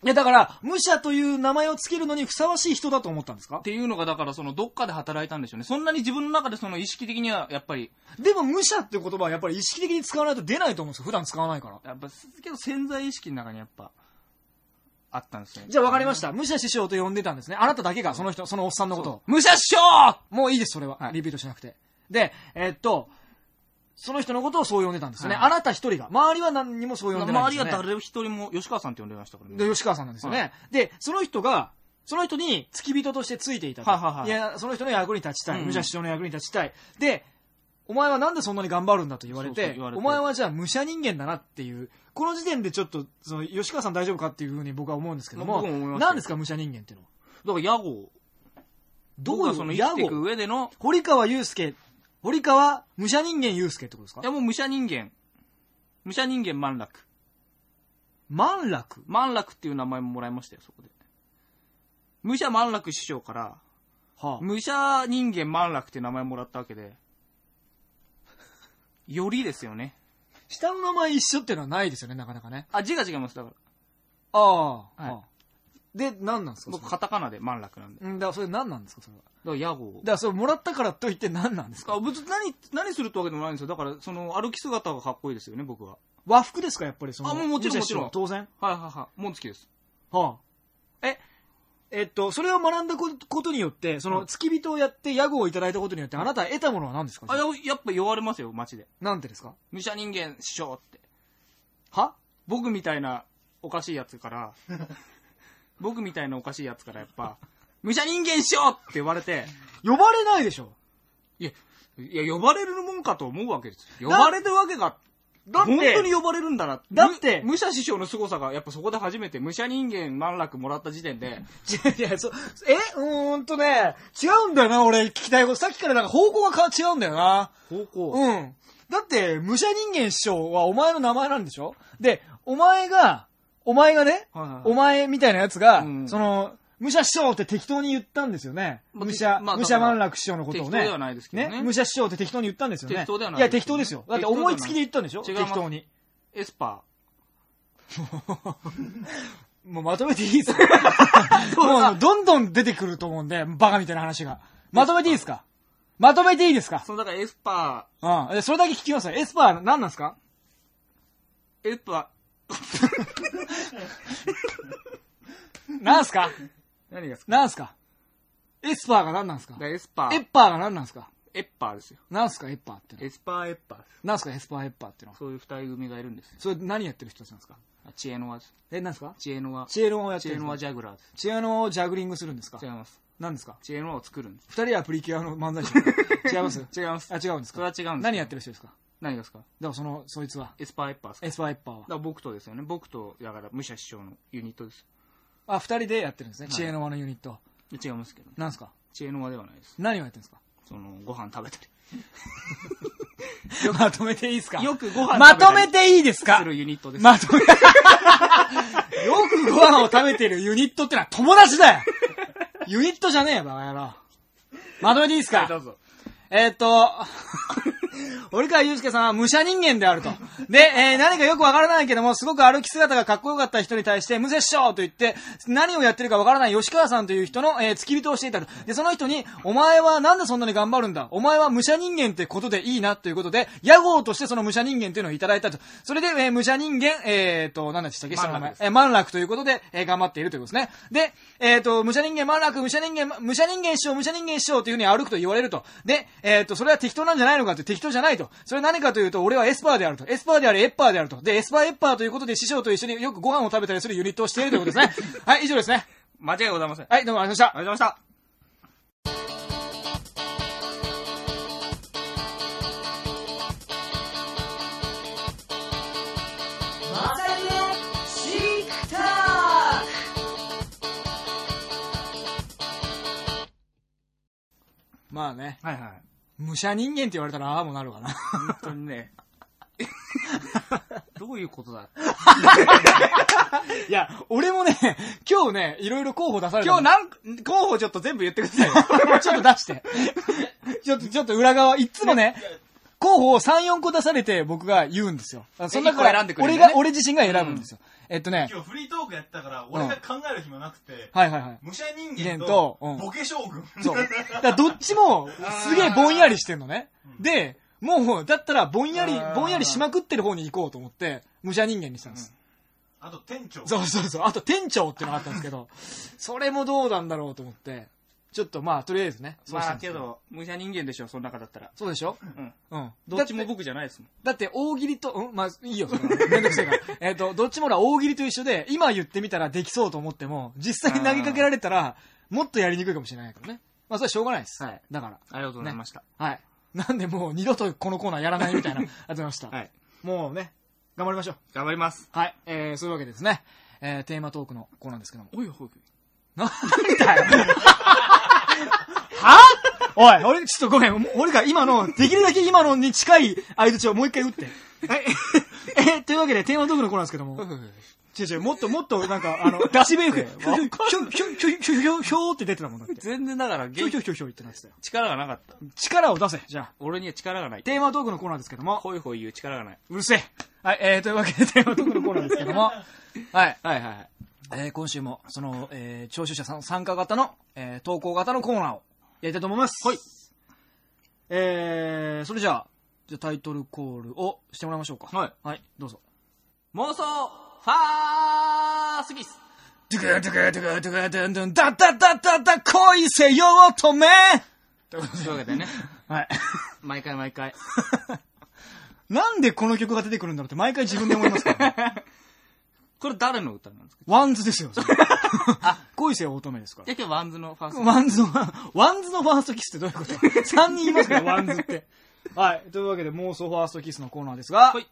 っいや、だから、武者という名前をつけるのにふさわしい人だと思ったんですか？ていうのが、だからそのどっかで働いたんでしょうね。そんなに自分の中でその意識的にはやっぱり、でも、武者って言葉はやっぱり意識的に使わないと出ないと思うんですよ。普段使わないから。やっぱ、けど潜在意識の中にやっぱ、あったんですよね。じゃあ分かりました。武者師匠と呼んでたんですね。あなただけが、その人、そのおっさんのことを。武者師匠もういいです、それは。はいリピートしなくて。で、えーっと、その人のことをそう呼んでたんですよね。はいあなた一人が。周りは何にもそう呼んでないん周ですよ、ね。りは誰一人も、吉川さんって呼んでましたからね。で、吉川さんなんですよね。はで、その人が、その人に付き人としてついていたと。はいはいはいや、その人の役に立ちたい。うん武者師匠の役に立ちたい。で、お前はなんでそんなに頑張るんだと言われて、そうそう言われてお前はじゃあ武者人間だなっていう、この時点でちょっと、その、吉川さん大丈夫かっていうふうに僕は思うんですけども、僕も思いますよ何ですか武者人間っていうのは？だから屋号。どういうその生きていく上での、堀川祐介、堀川武者人間祐介ってことですか？いやもう武者人間。武者人間万楽。万楽？万楽っていう名前ももらいましたよ、そこで。武者万楽師匠から、はあ、武者人間万楽って名前もらったわけで、よりですよね。下の名前一緒っていうのはないですよね、なかなかね。あ、字が違います、だから。ああ、はいはあで、何なんですか？僕、カタカナで万楽なんで。だかうん、だからそれ何なんですか？それは。ら屋号。だからそれもらったからといって何なんですか？あ別に何、何するってわけでもないんですよ。だから、その、歩き姿がかっこいいですよね、僕は。和服ですかやっぱりその？あもうもちろんもちろん当然？はいはいはい。門付きです。はあ。え、えっと、それを学んだことによって、その、付き人をやって屋号をいただいたことによって、あなたは得たものは何ですか？あ、ややっぱ言われますよ、街で。なんてですか？武者人間師匠って。は？僕みたいなおかしいやつから、僕みたいなおかしいやつからやっぱ、武者人間師匠って言われて、呼ばれないでしょいや、いや、呼ばれるもんかと思うわけですよ。呼ばれるわけが、だって本当に呼ばれるんだな。だってむ武者師匠の凄さが、やっぱそこで初めて、武者人間万楽もらった時点で、いや、そ、えうーんとね、違うんだよな、俺聞きたいこと。さっきからなんか方向がか違うんだよな。方向。うん。だって、武者人間師匠はお前の名前なんでしょで、お前が、お前がね、はいはいはいお前みたいなやつが、うんその、武者師匠って適当に言ったんですよね。まあ武者、まあ武者万楽師匠のことをね。適当ではないですけどね武者師匠って適当に言ったんですよね。適当ではないいや、適当ですよ。だって思いつきで言ったんでしょ？違います適当に。エスパ もうまとめていい ですか？もう、どんどん出てくると思うんで、バカみたいな話が。まとめていいですか？まとめていいですか？ー。そのだからエスパうんで。それだけ聞きますよ。エスパー何なんですか？ー、エスパ なんすか？ー、何がですか？なんすか？エスパーが何なんですか？だからエスパー、エッパーが何なんですか？エッパーですよ。なんすか？エッパーってのはエスパーエッパーです。なんすか？エスパーエッパーってのはそういう二人組がいるんですよ。それ何やってる人たちなんですか？あチエノワです。え、なんですか？チエノワ。チエノをやってチエノワるんですか？ジャグラーです。チエノをジャグリングするんですか？違います。何ですか？チエノワを作るんです。二人はプリキュアの漫才師ですか？違います違います。あ、違うんですか？それは違うんです。何やってる人ですか？何がですか？らその、そいつは。エスパーエッパーですか？エスパーエッパーはだ。から僕とですよね。僕と、だから武者師匠のユニットです。あ、二人でやってるんですね？いチエノワのユニット。違いますけどね。なんすか？チエノワではないです。何をやってるんですか？その、ご飯食べたり。まとめていいですか？よくご飯まと食べたりめていいですか？するユニットです。まとめ、よくご飯を食べてるユニットってのは友達だよユニットじゃねえよ、バカ野郎。まとめていいですか？はいどうぞ。えーっと、堀川祐介さんは武者人間であると。で、えー何かよくわからないけども、すごく歩き姿がかっこよかった人に対して、無絶唱と言って、何をやってるかわからない吉川さんという人の、えー付き人をしていたと。で、その人に、お前はなんでそんなに頑張るんだ？お前は武者人間ってことでいいなということで、屋号としてその武者人間というのをいただいたと。それで、えー武者人間、えーっと、何でしたっけ？人の名前万楽です。えー、万楽ということで、えー頑張っているということですね。で、えーっと、武者人間万楽、武者人間、武者人間師匠、武者人間師匠というふうに歩くと言われると。で、えーっと、それは適当なんじゃないのかって適当じゃないと。それ何かというと、俺はエスパーであると。エスパーであり、エッパーであると。で、エスパーエッパーということで師匠と一緒によくご飯を食べたりするユニットをしているということですね。はい、以上ですね。間違いございません。あはい、どうもありがとうございました。りがとうございました。まあね、はいはい。武者人間って言われたら、ああもなるかな。本当にね。どういうことだ？いや、俺もね、今日ね、いろいろ候補出されたの今日なん、候補ちょっと全部言ってくださいよ。ちょっと出して。ちょっと、ちょっと裏側、いつもね、候補を3、4個出されて僕が言うんですよ。その中から俺が、俺自身が選ぶんですよ。えっとね、今日フリートークやったから、俺が考える暇なくて、はいはいはい。武者人間ととうんボケ将軍。そう。だからどっちも、すげえぼんやりしてんのね。で、もう、だったらぼんやりぼんやりしまくってる方に行こうと思って、武者人間にしたんです。あと店長。そうそうそう。あと店長ってのがあったんですけど、それもどうなんだろうと思って、ちょっとまあ、とりあえずね。そうしたまんですよあけど、武者人間でしょ、その中だったら。そうでしょ？うん。うん。どっちも僕じゃないですもん。だって大喜利と、うんまあいいよ、それはめんどくせえから。えっと、どっちもら大喜利と一緒で、今言ってみたらできそうと思っても、実際に投げかけられたら、もっとやりにくいかもしれないからね。まあそれはしょうがないです。はいだから。ありがとうございました。はい。なんでもう二度とこのコーナーやらないみたいな、やってました。はい。もうね、頑張りましょう。頑張ります。はい。えー、そういうわけですね。えー、テーマトークのコーナーですけども。おいおい。なんだよ。は？おい、俺、ちょっとごめん。俺が今の、できるだけ今のに近い相槌をもう一回打って。え、え、というわけで、テーマトークのコーナーですけども。違う違う、もっともっと、なんか、あの、ダッシュベ弁服。ひょ、ひょ、ひょ、ひょ、ひょ、ひょって出てたもんだって。全然だから、ひょひょひょひょってなってたよ。力がなかった。力を出せ、じゃあ。俺には力がない。テーマトークのコーナーですけども。ほいほい言う力がない。うるせえ。はい、えー、というわけで、テーマトークのコーナーですけども。はい、はい、はい。えー、今週も、その、えー、聴取者さん参加型の、えー、投稿型のコーナーをやりたいと思います。はい。えー、それじゃあ、じゃあタイトルコールをしてもらいましょうか。はい。はい、どうぞ。妄想、ファーストキス。ドゥクドゥクドゥクドゥクドゥンドゥン、ダダダダダ恋せよ乙女というわけでね、はい。毎回毎回。なんでこの曲が出てくるんだろうって毎回自分で思いますからね。これ誰の歌なんですか？ WANDS ですよ。それ恋せよ乙女ですから。じゃあ今日 WANDS のファースト。 WANDS の、 WANDS のファーストキスってどういうこと ?3 人いますから、 WANDS って。はい。というわけで、妄想ファーストキスのコーナーですが、はい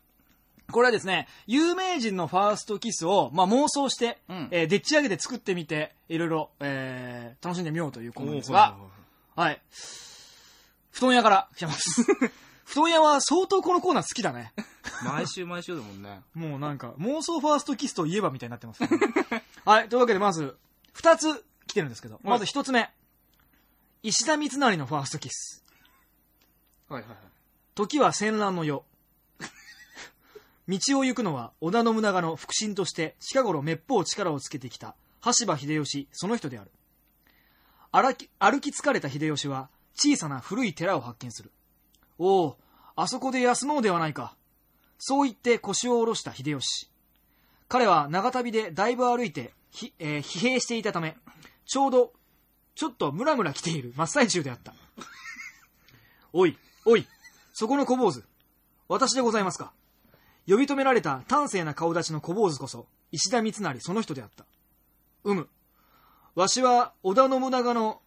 これはですね、有名人のファーストキスを、まあ、妄想して、うんえーでっち上げて作ってみて、いろいろ、えー楽しんでみようというコーナーですが、はい。布団屋から来てます。布団屋は相当このコーナー好きだね。毎週毎週だもんね。もうなんか、妄想ファーストキスといえばみたいになってます、ね。はい。というわけで、まず、二つ来てるんですけど、まず一つ目。石田三成のファーストキス。はいはいはい。時は戦乱の世。道を行くのは織田信長の腹心として近頃滅法力をつけてきた羽柴秀吉その人である。歩き歩き疲れた秀吉は小さな古い寺を発見する。おお、あそこで休もうではないか。そう言って腰を下ろした秀吉。彼は長旅でだいぶ歩いてひ、えー疲弊していたため、ちょうどちょっとムラムラ来ている真っ最中であった。おい、おい、そこの小坊主。私でございますか。呼び止められた端正な顔立ちの小坊主こそ、石田三成その人であった。うむ。わしは織田信長の、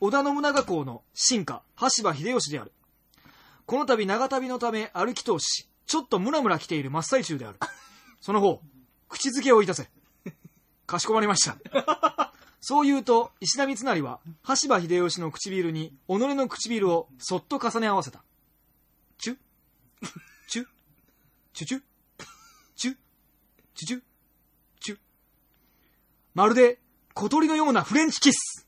織田信長公の進化、羽柴秀吉である。この度長旅のため歩き通し、ちょっとムラムラ来ている真っ最中である。その方、口づけをいたせ。かしこまりました。そう言うと、石田三成は、羽柴秀吉の唇に、己の唇をそっと重ね合わせた。チュチュチュチュチュチュチュチュまるで、小鳥のようなフレンチキス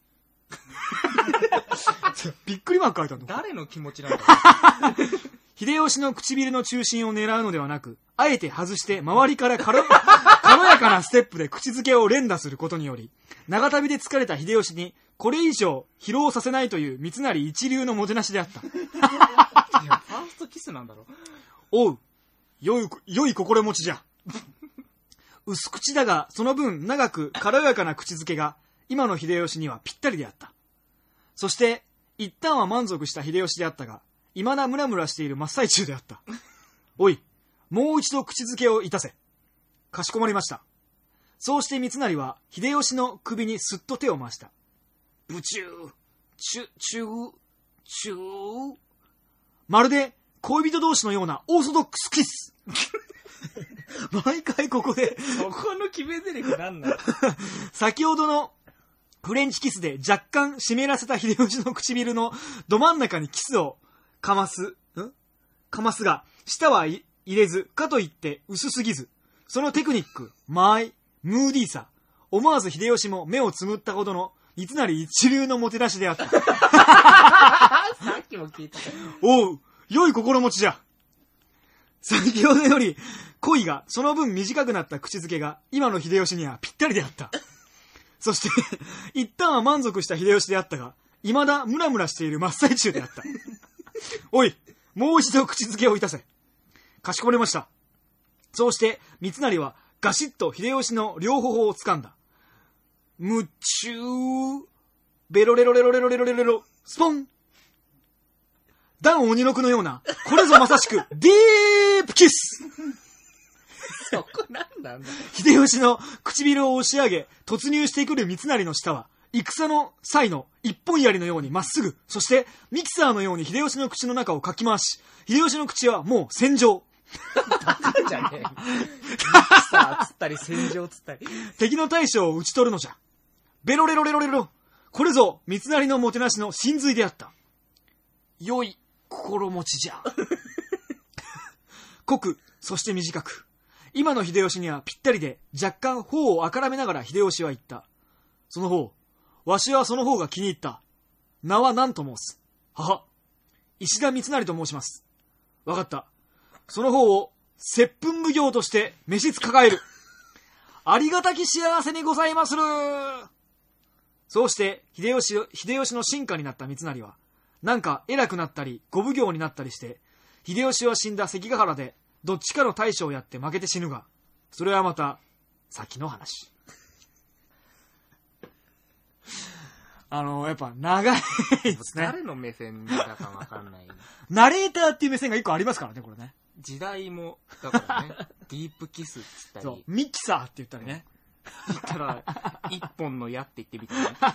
びっくりマーク書いてあるの誰の気持ちなんだ秀吉の唇の中心を狙うのではなく、あえて外して周りから軽軽やかなステップで口づけを連打することにより、長旅で疲れた秀吉に、これ以上疲労させないという三成一流のもてなしであった。いやファーストキスなんだろ。おう、良い、良い心持ちじゃ。薄口だが、その分長く軽やかな口づけが、今の秀吉にはぴったりであった。そして、一旦は満足した秀吉であったが、未だムラムラしている真っ最中であった。おい、もう一度口づけをいたせ。かしこまりました。そうして三成は、秀吉の首にすっと手を回した。ブチュー、チュ、チュー、チュー。まるで、恋人同士のようなオーソドックスキス。毎回ここで、そこの決め台詞なんなの 先ほどのフレンチキスで若干湿らせた秀吉の唇のど真ん中にキスをかます、ん？かますが、舌はい入れず、かといって薄すぎず、そのテクニック、間合い、ムーディーさ、思わず秀吉も目をつむったほどの、三成一流のもてなしであった。さっきも聞いた。おう、良い心持ちじゃ。先ほどより、恋がその分短くなった口づけが、今の秀吉にはぴったりであった。そして、一旦は満足した秀吉であったが、未だムラムラしている真っ最中であった。おい、もう一度口づけをいたせ。かしこまりました。そうして、三成はガシッと秀吉の両頬を掴んだ。むっちゅー、ベロレロレロレロレロレロレロ、スポンダン鬼六のような、これぞまさしく、ディープキス そこなんなんだ秀吉の唇を押し上げ、突入してくる三成の舌は、戦の際の一本槍のようにまっすぐ、そしてミキサーのように秀吉の口の中をかき回し、秀吉の口はもう戦場。じゃねえ。さあ、つったり、戦場つったり。敵の大将を討ち取るのじゃ。ベロレロレロレロ。これぞ、三成のもてなしの真髄であった。良い心持ちじゃ。濃く、そして短く。今の秀吉にはぴったりで、若干頬をあからめながら秀吉は言った。その方、わしはその方が気に入った。名は何と申す。はは。石田三成と申します。わかった。その方を、接吻奉行として召し抱える。ありがたき幸せにございまする。そうして、秀吉、秀吉の進化になった三成は、なんか偉くなったり、ご奉行になったりして、秀吉は死んだ関ヶ原で、どっちかの大将をやって負けて死ぬが、それはまた、先の話。あの、やっぱ長いですね。誰の目線だかわかんない。ナレーターっていう目線が一個ありますからね、これね。時代も、だからね、ディープキスっつったそうり、、ミキサーって言ったりね。言ったら、一本の矢って言ってみたら、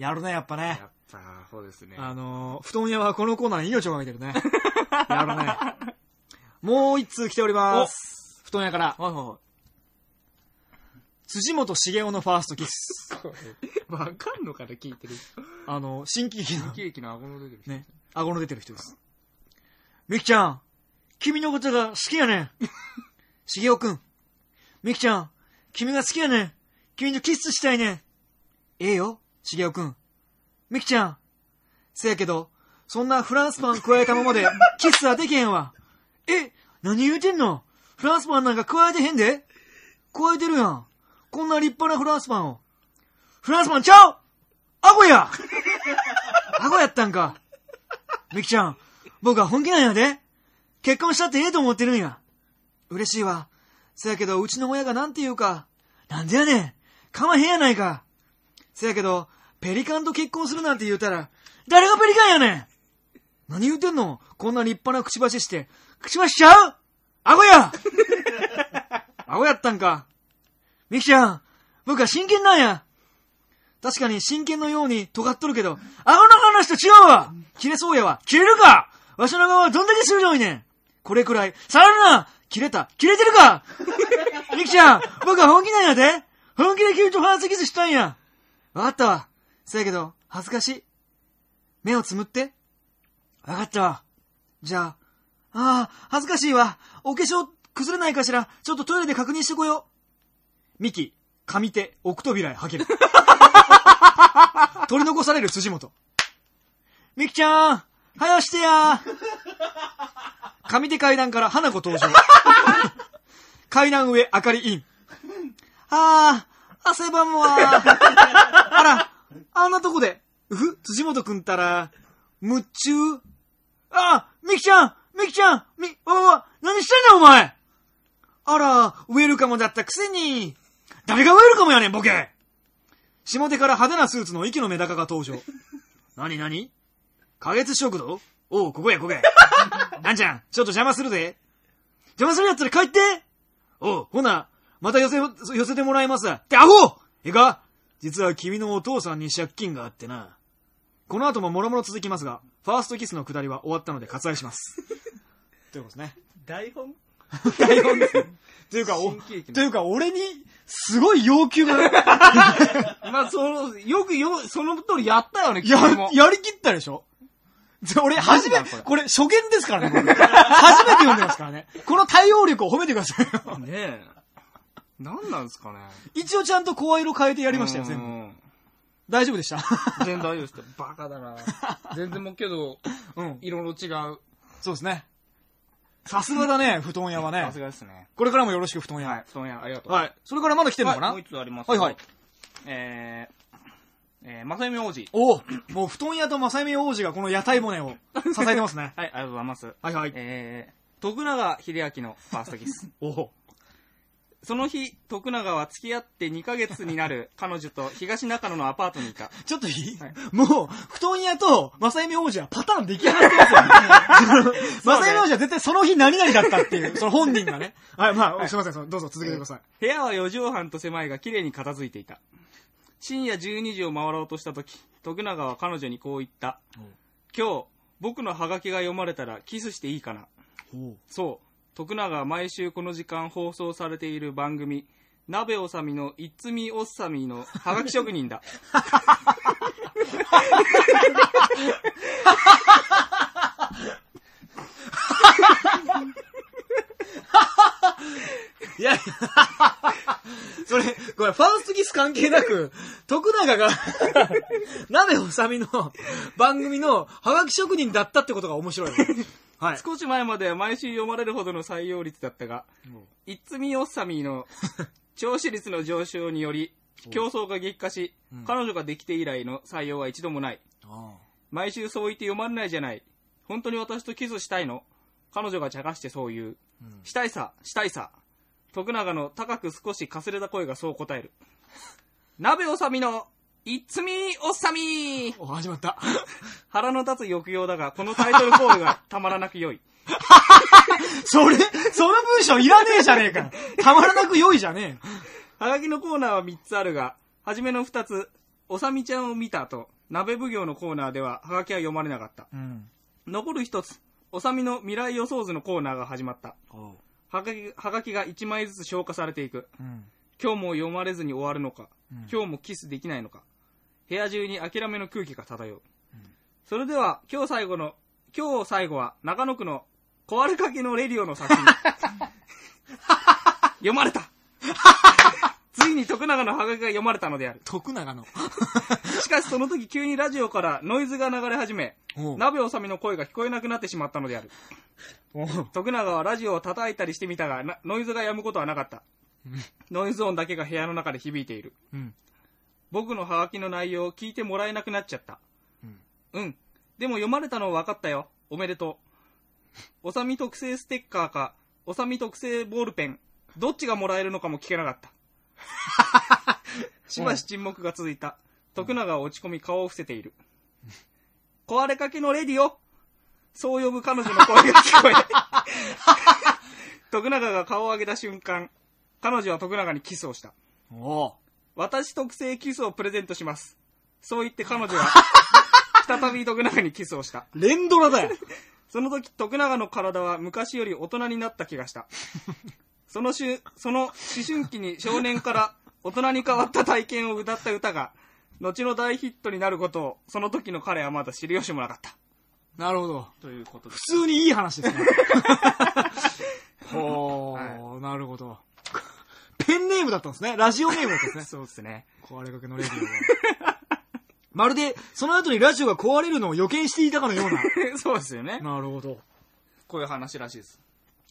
やるね、やっぱねや。っぱ、そうですね。あのー、布団屋はこのコーナーに命をかけてるね。やるね。もう一通来ております。布団屋から、はいは辻本茂雄のファーストキス。い。わかんのかな、聞いてる。あの、新喜劇のケーキの顎の出てる人。ね、顎の出てる人です。みきちゃん、君のことが好きやねん。茂雄くん。みきちゃん、君が好きやねん。君とキスしたいねん。ええよ、茂雄くん。みきちゃん。せやけど、そんなフランスパン加えたままで、キスはできへんわ。え、何言うてんの？フランスパンなんか加えてへんで加えてるやん。こんな立派なフランスパンを。フランスパンちゃう？顎や 顎やったんか。みきちゃん、僕は本気なんやで。結婚したってええと思ってるんや。嬉しいわ。せやけど、うちの親がなんて言うか。なんでやねん。かまへんやないか。せやけど、ペリカンと結婚するなんて言うたら、誰がペリカンやねん。何言うてんの？こんな立派なくちばしして、くちばしちゃう？顎や！顎やったんか。みきちゃん、僕は真剣なんや。確かに真剣のように尖っとるけど、顎の話と違うわ。切れそうやわ。切れるか？わしの側はどんだけ鋭いねん。これくらい、さらるな！切れた。切れてるか？みきちゃん、僕は本気なんやで本気で君とファーストキスしたんやわかったわ。そやけど、恥ずかしい。目をつむって。わかったわ。じゃあ、ああ、恥ずかしいわ。お化粧崩れないかしら。ちょっとトイレで確認してこよう。ミキ、上手、奥扉へはける。取り残される辻本。ミキちゃん、はよしてや上手階段から花子登場。階段上、明かりイン。ああ、汗ばむわ。あら、あんなとこで、うふ、辻本くんったら、夢中。ああ、ミキちゃんミキちゃんみ、おお、何してんだお前あら、ウェルカムだったくせに。誰がウェルカムやねん、ボケ下手から派手なスーツの息のメダカが登場。なになに花月食堂？おう、ここや、ここや。なんちゃん、ちょっと邪魔するで。邪魔するやったら帰っておう、ほな、また寄せ、寄せてもらいますわ。ってアホええか実は君のお父さんに借金があってな。この後ももろもろ続きますが、ファーストキスの下りは終わったので割愛します。ということですね。台本？台本です。というか、お、というか、俺に、すごい要求が、まあ、その、よくよ、その通りやったよね、ややりきったでしょ？じゃ俺、初めこれ、これ、初見ですからね、これ初めて読んでますからね。この対応力を褒めてくださいよ。ねえ。何なんですかね。一応ちゃんと声色変えてやりましたよ、全部。部。大丈夫でした？全然大丈夫ですよ。バカだな。全然もうけど、うん。いろいろ違う。そうですね。さすがだね、布団屋はねさす。がですね。これからもよろしく、布団屋。はい、布団屋、ありがとう。はい。それからまだ来てんのかな、はいもう一つあります。はいはい。えー、えー、まさゆみ王子。おおもう布団屋と正夢王子がこの屋台骨を支えてますね。はい、ありがとうございます。はいはい。えー、徳永秀明のファーストキス。おおその日、徳永は付き合って2ヶ月になる彼女と東中野のアパートにいた。ちょっといい、はいもう、布団屋と正夢王子はパターン出来上がってますよ、ね。正夢王子は絶対その日何々だったっていう、その本人がね。はい、まあ、すいません、どうぞ続けてください。部屋は4畳半と狭いが綺麗に片付いていた。深夜12時を回ろうとした時、徳永は彼女にこう言った。今日、僕のハガキが読まれたらキスしていいかな。そう。徳永は毎週この時間放送されている番組、鍋おさみのいつみおっさみのハガキ職人だ。いや、それ、これ、ファーストキス関係なく、徳永が、鍋おさみの番組のハガキ職人だったってことが面白い。はい。少し前までは毎週読まれるほどの採用率だったが、いっつみおっさみの 聴取率の上昇により、競争が激化し、彼女ができて以来の採用は一度もない。毎週そう言って読まれないじゃない。本当に私とキスしたいの？彼女が茶化してそう言う。したいさ、したいさ。徳永の高く少しかすれた声がそう答える。鍋おさみの、いっつみおっさみお、始まった。腹の立つ抑揚だが、このタイトルコールが たまらなく良い。それ、その文章いらねえじゃねえか。たまらなく良いじゃねはがきのコーナーは3つあるが、はじめの2つ、おさみちゃんを見た後、鍋奉行のコーナーでははがきは読まれなかった。え。うん。残る1つ、おさみの未来予想図のコーナーが始まった。おう。はがきはがきが1枚ずつ消化されていく。うん。今日も読まれずに終わるのか、今日もキスできないのか、部屋中に諦めの空気が漂う。それでは、今日最後の、今日最後は中野区の壊れかけのレディオの作品。読まれた ついに徳永のハガキが読まれたのである。徳永の。しかしその時急にラジオからノイズが流れ始め、鍋おさみの声が聞こえなくなってしまったのである。徳永はラジオを叩いたりしてみたが、なノイズが止むことはなかった。ノイズ音だけが部屋の中で響いている。うん。僕のハガキの内容を聞いてもらえなくなっちゃった。うん。でも読まれたの分かったよ。おめでとう。おさみ特製ステッカーか、おさみ特製ボールペン、どっちがもらえるのかも聞けなかった。しばし沈黙が続いた。徳永は落ち込み顔を伏せている。壊れかけのレディオそう呼ぶ彼女の声が聞こえ。徳永が顔を上げた瞬間、彼女は徳永にキスをした。おう。私特製キスをプレゼントします。そう言って彼女は、再び徳永にキスをした。連ドラだよ。その時、徳永の体は昔より大人になった気がした。そのしゅ、その思春期に少年から大人に変わった体験を歌った歌が、後の大ヒットになることを、その時の彼はまだ知る由もなかった。なるほど。ということで普通にいい話ですね。ほー、なるほど。ペンネームだったんですね。ラジオネームだったんですね。そうですね。壊れかけのレディオが。まるで、その後にラジオが壊れるのを予見していたかのような。そうですよね。なるほど。こういう話らしいです。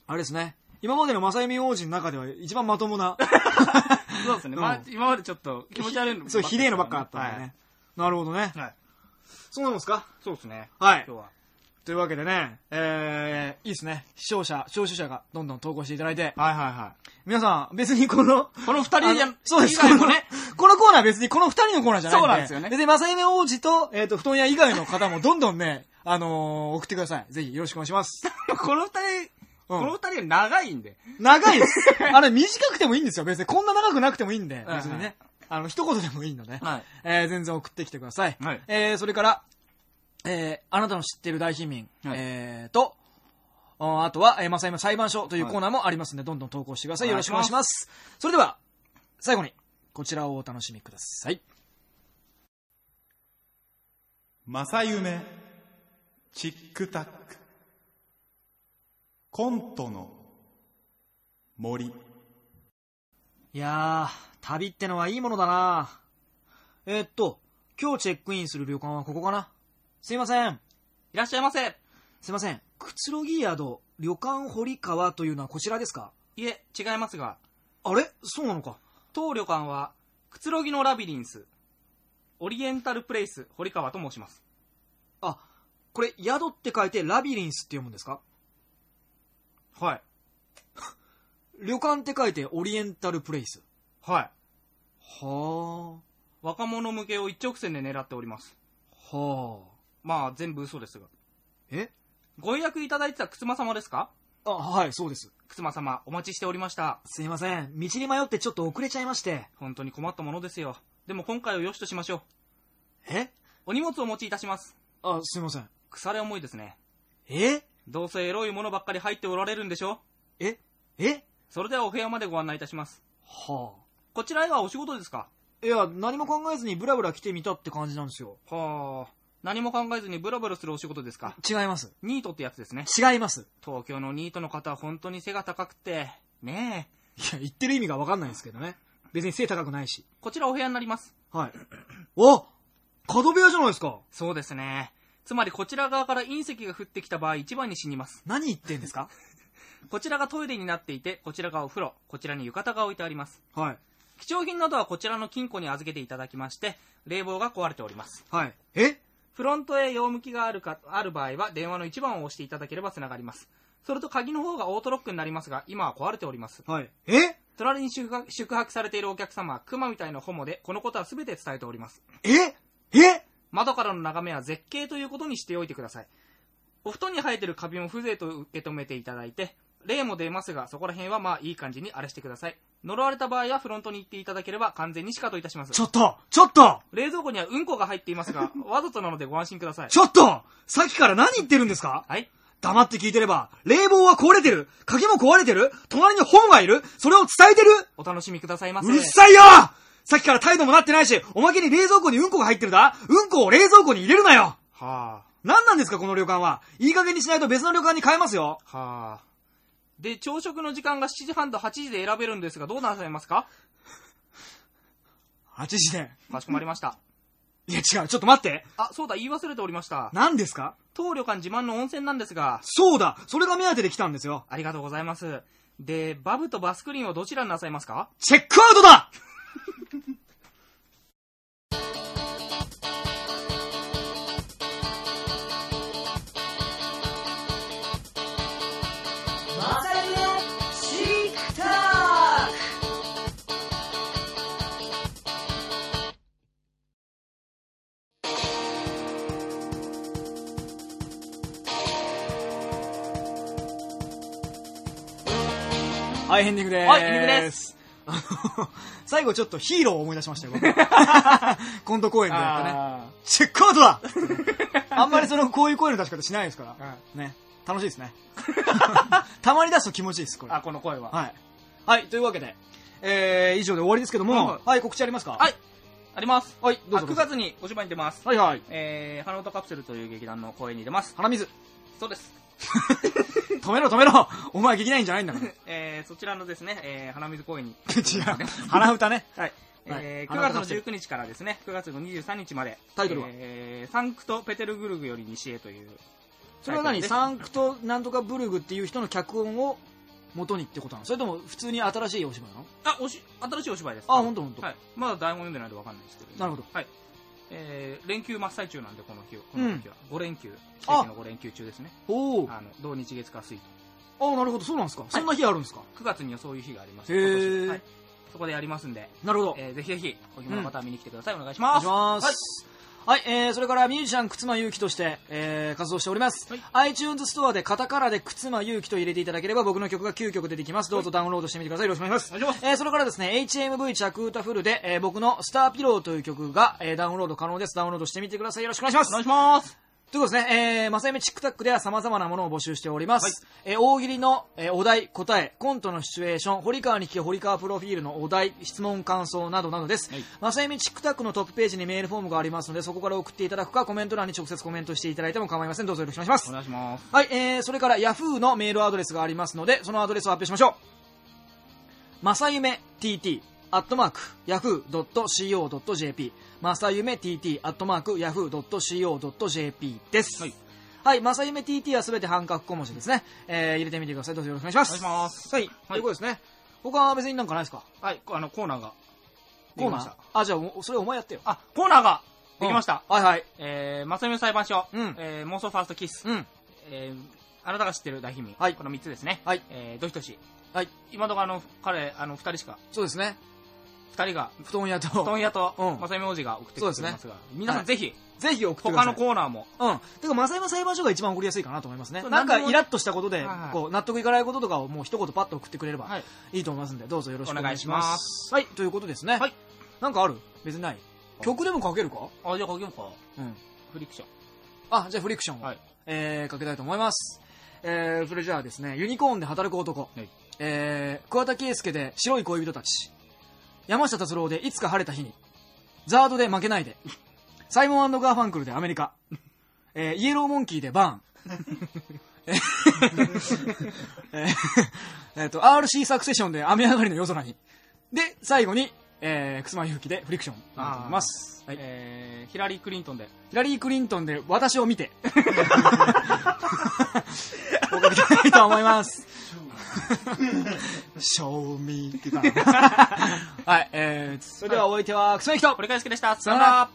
あれですね。今までの正弓王子の中では一番まともな。そうですね。まあ、今までちょっと気持ち悪いのそう、ひでえのばっかだったんだね。はいなるほどね。はい。そうなんですか？そうですね。はい今日は。というわけでね、えー、いいですね。視聴者、聴取者がどんどん投稿していただいて、はいはいはい。皆さん、別にこの、この二人じゃそうです、以外もね、このこのコーナーは別にこの二人のコーナーじゃないんで。そうなんですよね別に、正夢王子と、えっ、と、布団屋以外の方もどんどんね、あのー送ってください。ぜひよろしくお願いします。この二人、うんこの二人長いんで。長いです。あれ、短くてもいいんですよ。別に、こんな長くなくてもいいんで、はい別にね。あの、一言でもいいので、はいえー全然送ってきてください。はいえーそれから、えーあなたの知ってる大貧民、はいえーと、ああとは、えー、まさ今裁判所というコーナーもありますので、どんどん投稿してください。よろしくお願いします。それでは、最後に、こちらをお楽しみください。正夢チックタックコントの森いやー、旅ってのはいいものだなえーっと、今日チェックインする旅館はここかなすいません。いらっしゃいませ。すいません。くつろぎ宿、旅館堀川というのはこちらですか？いえ、違いますが、あれ？そうなのか？当旅館は、くつろぎのラビリンス、オリエンタルプレイス、堀川と申します。あ、これ、宿って書いてラビリンスって読むんですか？はい。旅館って書いてオリエンタルプレイス。はい。は若者向けを一直線で狙っております。あ。はあ。まあ、全部嘘ですが。え？ご予約いただいてたくつま様ですか？あ、はい、そうです。くつま様、お待ちしておりました。すいません。道に迷ってちょっと遅れちゃいまして。本当に困ったものですよ。でも今回を良しとしましょう。え？お荷物をお持ちいたします。あ、すいません。腐れ重いですね。え？どうせエロいものばっかり入っておられるんでしょ？え？え？それではお部屋までご案内いたします。はこちらへはお仕事ですか？あ。いや、何も考えずにブラブラ来てみたって感じなんですよ。はあ。何も考えずにブラブラするお仕事ですか？違います。ニートってやつですね。違います。東京のニートの方は本当に背が高くて、ねえ。いや、言ってる意味がわかんないですけどね。別に背高くないし。こちらお部屋になります。はい。お角部屋じゃないですか。そうですね。つまりこちら側から隕石が降ってきた場合一番に死にます。何言ってんですか？こちらがトイレになっていて、こちらがお風呂、こちらに浴衣が置いてあります。はい。貴重品などはこちらの金庫に預けていただきまして、冷房が壊れております。はい。え？フロントへ用向きがあるか、ある場合は電話の1番を押していただければ繋がります。それと鍵の方がオートロックになりますが、今は壊れております。はい。え？隣に宿泊宿泊されているお客様は熊みたいなホモで、このことは全て伝えております。え？え？窓からの眺めは絶景ということにしておいてください。お布団に生えてるカビも風情と受け止めていただいて、例も出ますが、そこら辺はまあいい感じにあれしてください。呪われた場合はフロントに行っていただければ完全にシカといたしますち。ょっとちょっと冷蔵庫にはうんこが入っていますが、わざとなのでご安心ください。ちょっとさっきから何言ってるんですか？はい。黙って聞いてれば、冷房は壊れてる？鍵も壊れてる？隣に本がいる？それを伝えてる？お楽しみくださいませ。うるさいよさっきから態度もなってないし、おまけに冷蔵庫にうんこが入ってるだ？うんこを冷蔵庫に入れるなよは何なんですかこの旅館は？いい加減にしないと別の旅館に変えますよ。あ。はあ。で、朝食の時間が7時半と8時で選べるんですが、どうなさいますか？8時で。かしこまりました。いや違う、ちょっと待って。あ、そうだ、言い忘れておりました。何ですか？当旅館自慢の温泉なんですが、そうだそれが目当てで来たんですよ。ありがとうございます。で、バブとバスクリーンはどちらになさいますか？チェックアウトだはい、エンディングでーす。はいエンディングです。最後ちょっとヒーローを思い出しましたよ、僕 コント公演でやったね。あチェックアウトだ あんまりその、こういう声の出し方しないですから。ね。楽しいですね。たまに出すと気持ちいいです、これ。あ、この声は。はい。はい、というわけで、えー、以上で終わりですけども、はいはい、告知ありますか？はい。あります。はい、どうぞあ9月にお芝居に出ます。はいはい。えー、花歌カプセルという劇団の公演に出ます。鼻水。そうです。止めろ止めろお前劇団員じゃないんだから。えー、そちらのですね、えー、花水公演に。違う。鼻歌ね。はい。はいえー、9花歌カプセル月の19日からですね、9月の23日まで。タイトルは？えー、サンクトペテルグルグより西へという。それは何？サンクトなんとかブルグっていう人の脚本を元にってことなの？それとも普通に新しいお芝居なの？あ、おし、新しいお芝居です。あ、ほんとほんと。はい。まだ台本読んでないんでわかんないですけど。なるほど。はい。えー、連休真っ最中なんで、この日、こうんの時は。5連休。あ世紀の5連休中ですね。おお。あの、土日月火水と。あ、なるほど、そうなんですか。そんな日あるんですか。9月にはそういう日があります。へはい。そこでやりますんで、なるほど。えー、ぜひぜひ、お暇の方は見に来てください。お願いしお願ます。いします。はい、えー、それからミュージシャン、靴間ゆうきとして、えー、活動しております。はい iTunes ストアでカタカナで靴間ゆうきと入れていただければ僕の曲が9曲出てきます。どうぞダウンロードしてみてください。よろしくお願いします。ますえー、それからですね、HMV 着歌フルで、えー、僕のスターピローという曲が、えー、ダウンロード可能です。ダウンロードしてみてください。よろしくお願いします。お願いします。ということですね、えー、まさゆめチックタックでは様々なものを募集しております。はいえー大喜利の、えーお題、答え、コントのシチュエーション、堀川に聞け堀川プロフィールのお題、質問、感想などなどです。はいまさゆめチックタックのトップページにメールフォームがありますので、そこから送っていただくか、コメント欄に直接コメントしていただいても構いません。どうぞよろしくお願いしますお。願いします。はい、えー、それから Yahoo のメールアドレスがありますので、そのアドレスを発表しましょう。まさゆめ TT アットマーク yahoo.co.jp まさゆめ TT アットマーク yahoo.co.jp です。はい。はい、まさゆめ TT はすべて半角小文字ですね。えー、入れてみてください。どうぞよろしくお願いします。お願いします。はい、ということですね。他は別になんかないですか？はい、こあの、コーナーが。コーナー？あ、じゃあ、おそれお前やってよ。あ、コーナーができました。はいはい。えー、まさみの裁判所、うんえー、妄想ファーストキス、うん。えー、あなたが知ってる大貧民。はいこの3つですね。はいえー、どひとし。はい。今のところあの、彼、あの、2人しか、そうですね。2人が、布団屋と。布団屋と、うんまさゆみ王子が送ってきてますが、皆さはいんぜひ、ぜひ送ってください。他のコーナーも、うん。てか、正山裁判所が一番送りやすいかなと思いますね。なんかイラッとしたことでこう、納得いかないこととかをもう一言パッと送ってくれればはいいいと思いますんで、どうぞよろしくお願いしま。ますはい、ということですね。はい。なんかある？別にない？曲でもかけるか？あ、じゃあかけようか。うん。フリクション。あ、じゃあフリクションを、はいえー、かけたいと思います。えー、それじゃあですね、ユニコーンで働く男。はいえー、桑田佳祐で白い恋人たち。山下達郎でいつか晴れた日に。ザードで負けないで。サイモンガーファンクルでアメリカ。えー、イエローモンキーでバーン。えーえーえーと、RC サクセションで雨上がりの夜空に。で、最後に、えー、くすまゆうきでフリクション。と思います。はい。えー、ヒラリー・クリントンで、ヒラリー・クリントンで私を見て。おかけたいと思います。Show me って はい、えー、それではお相手は、くすまゆきと、これから好きでした。さよなら。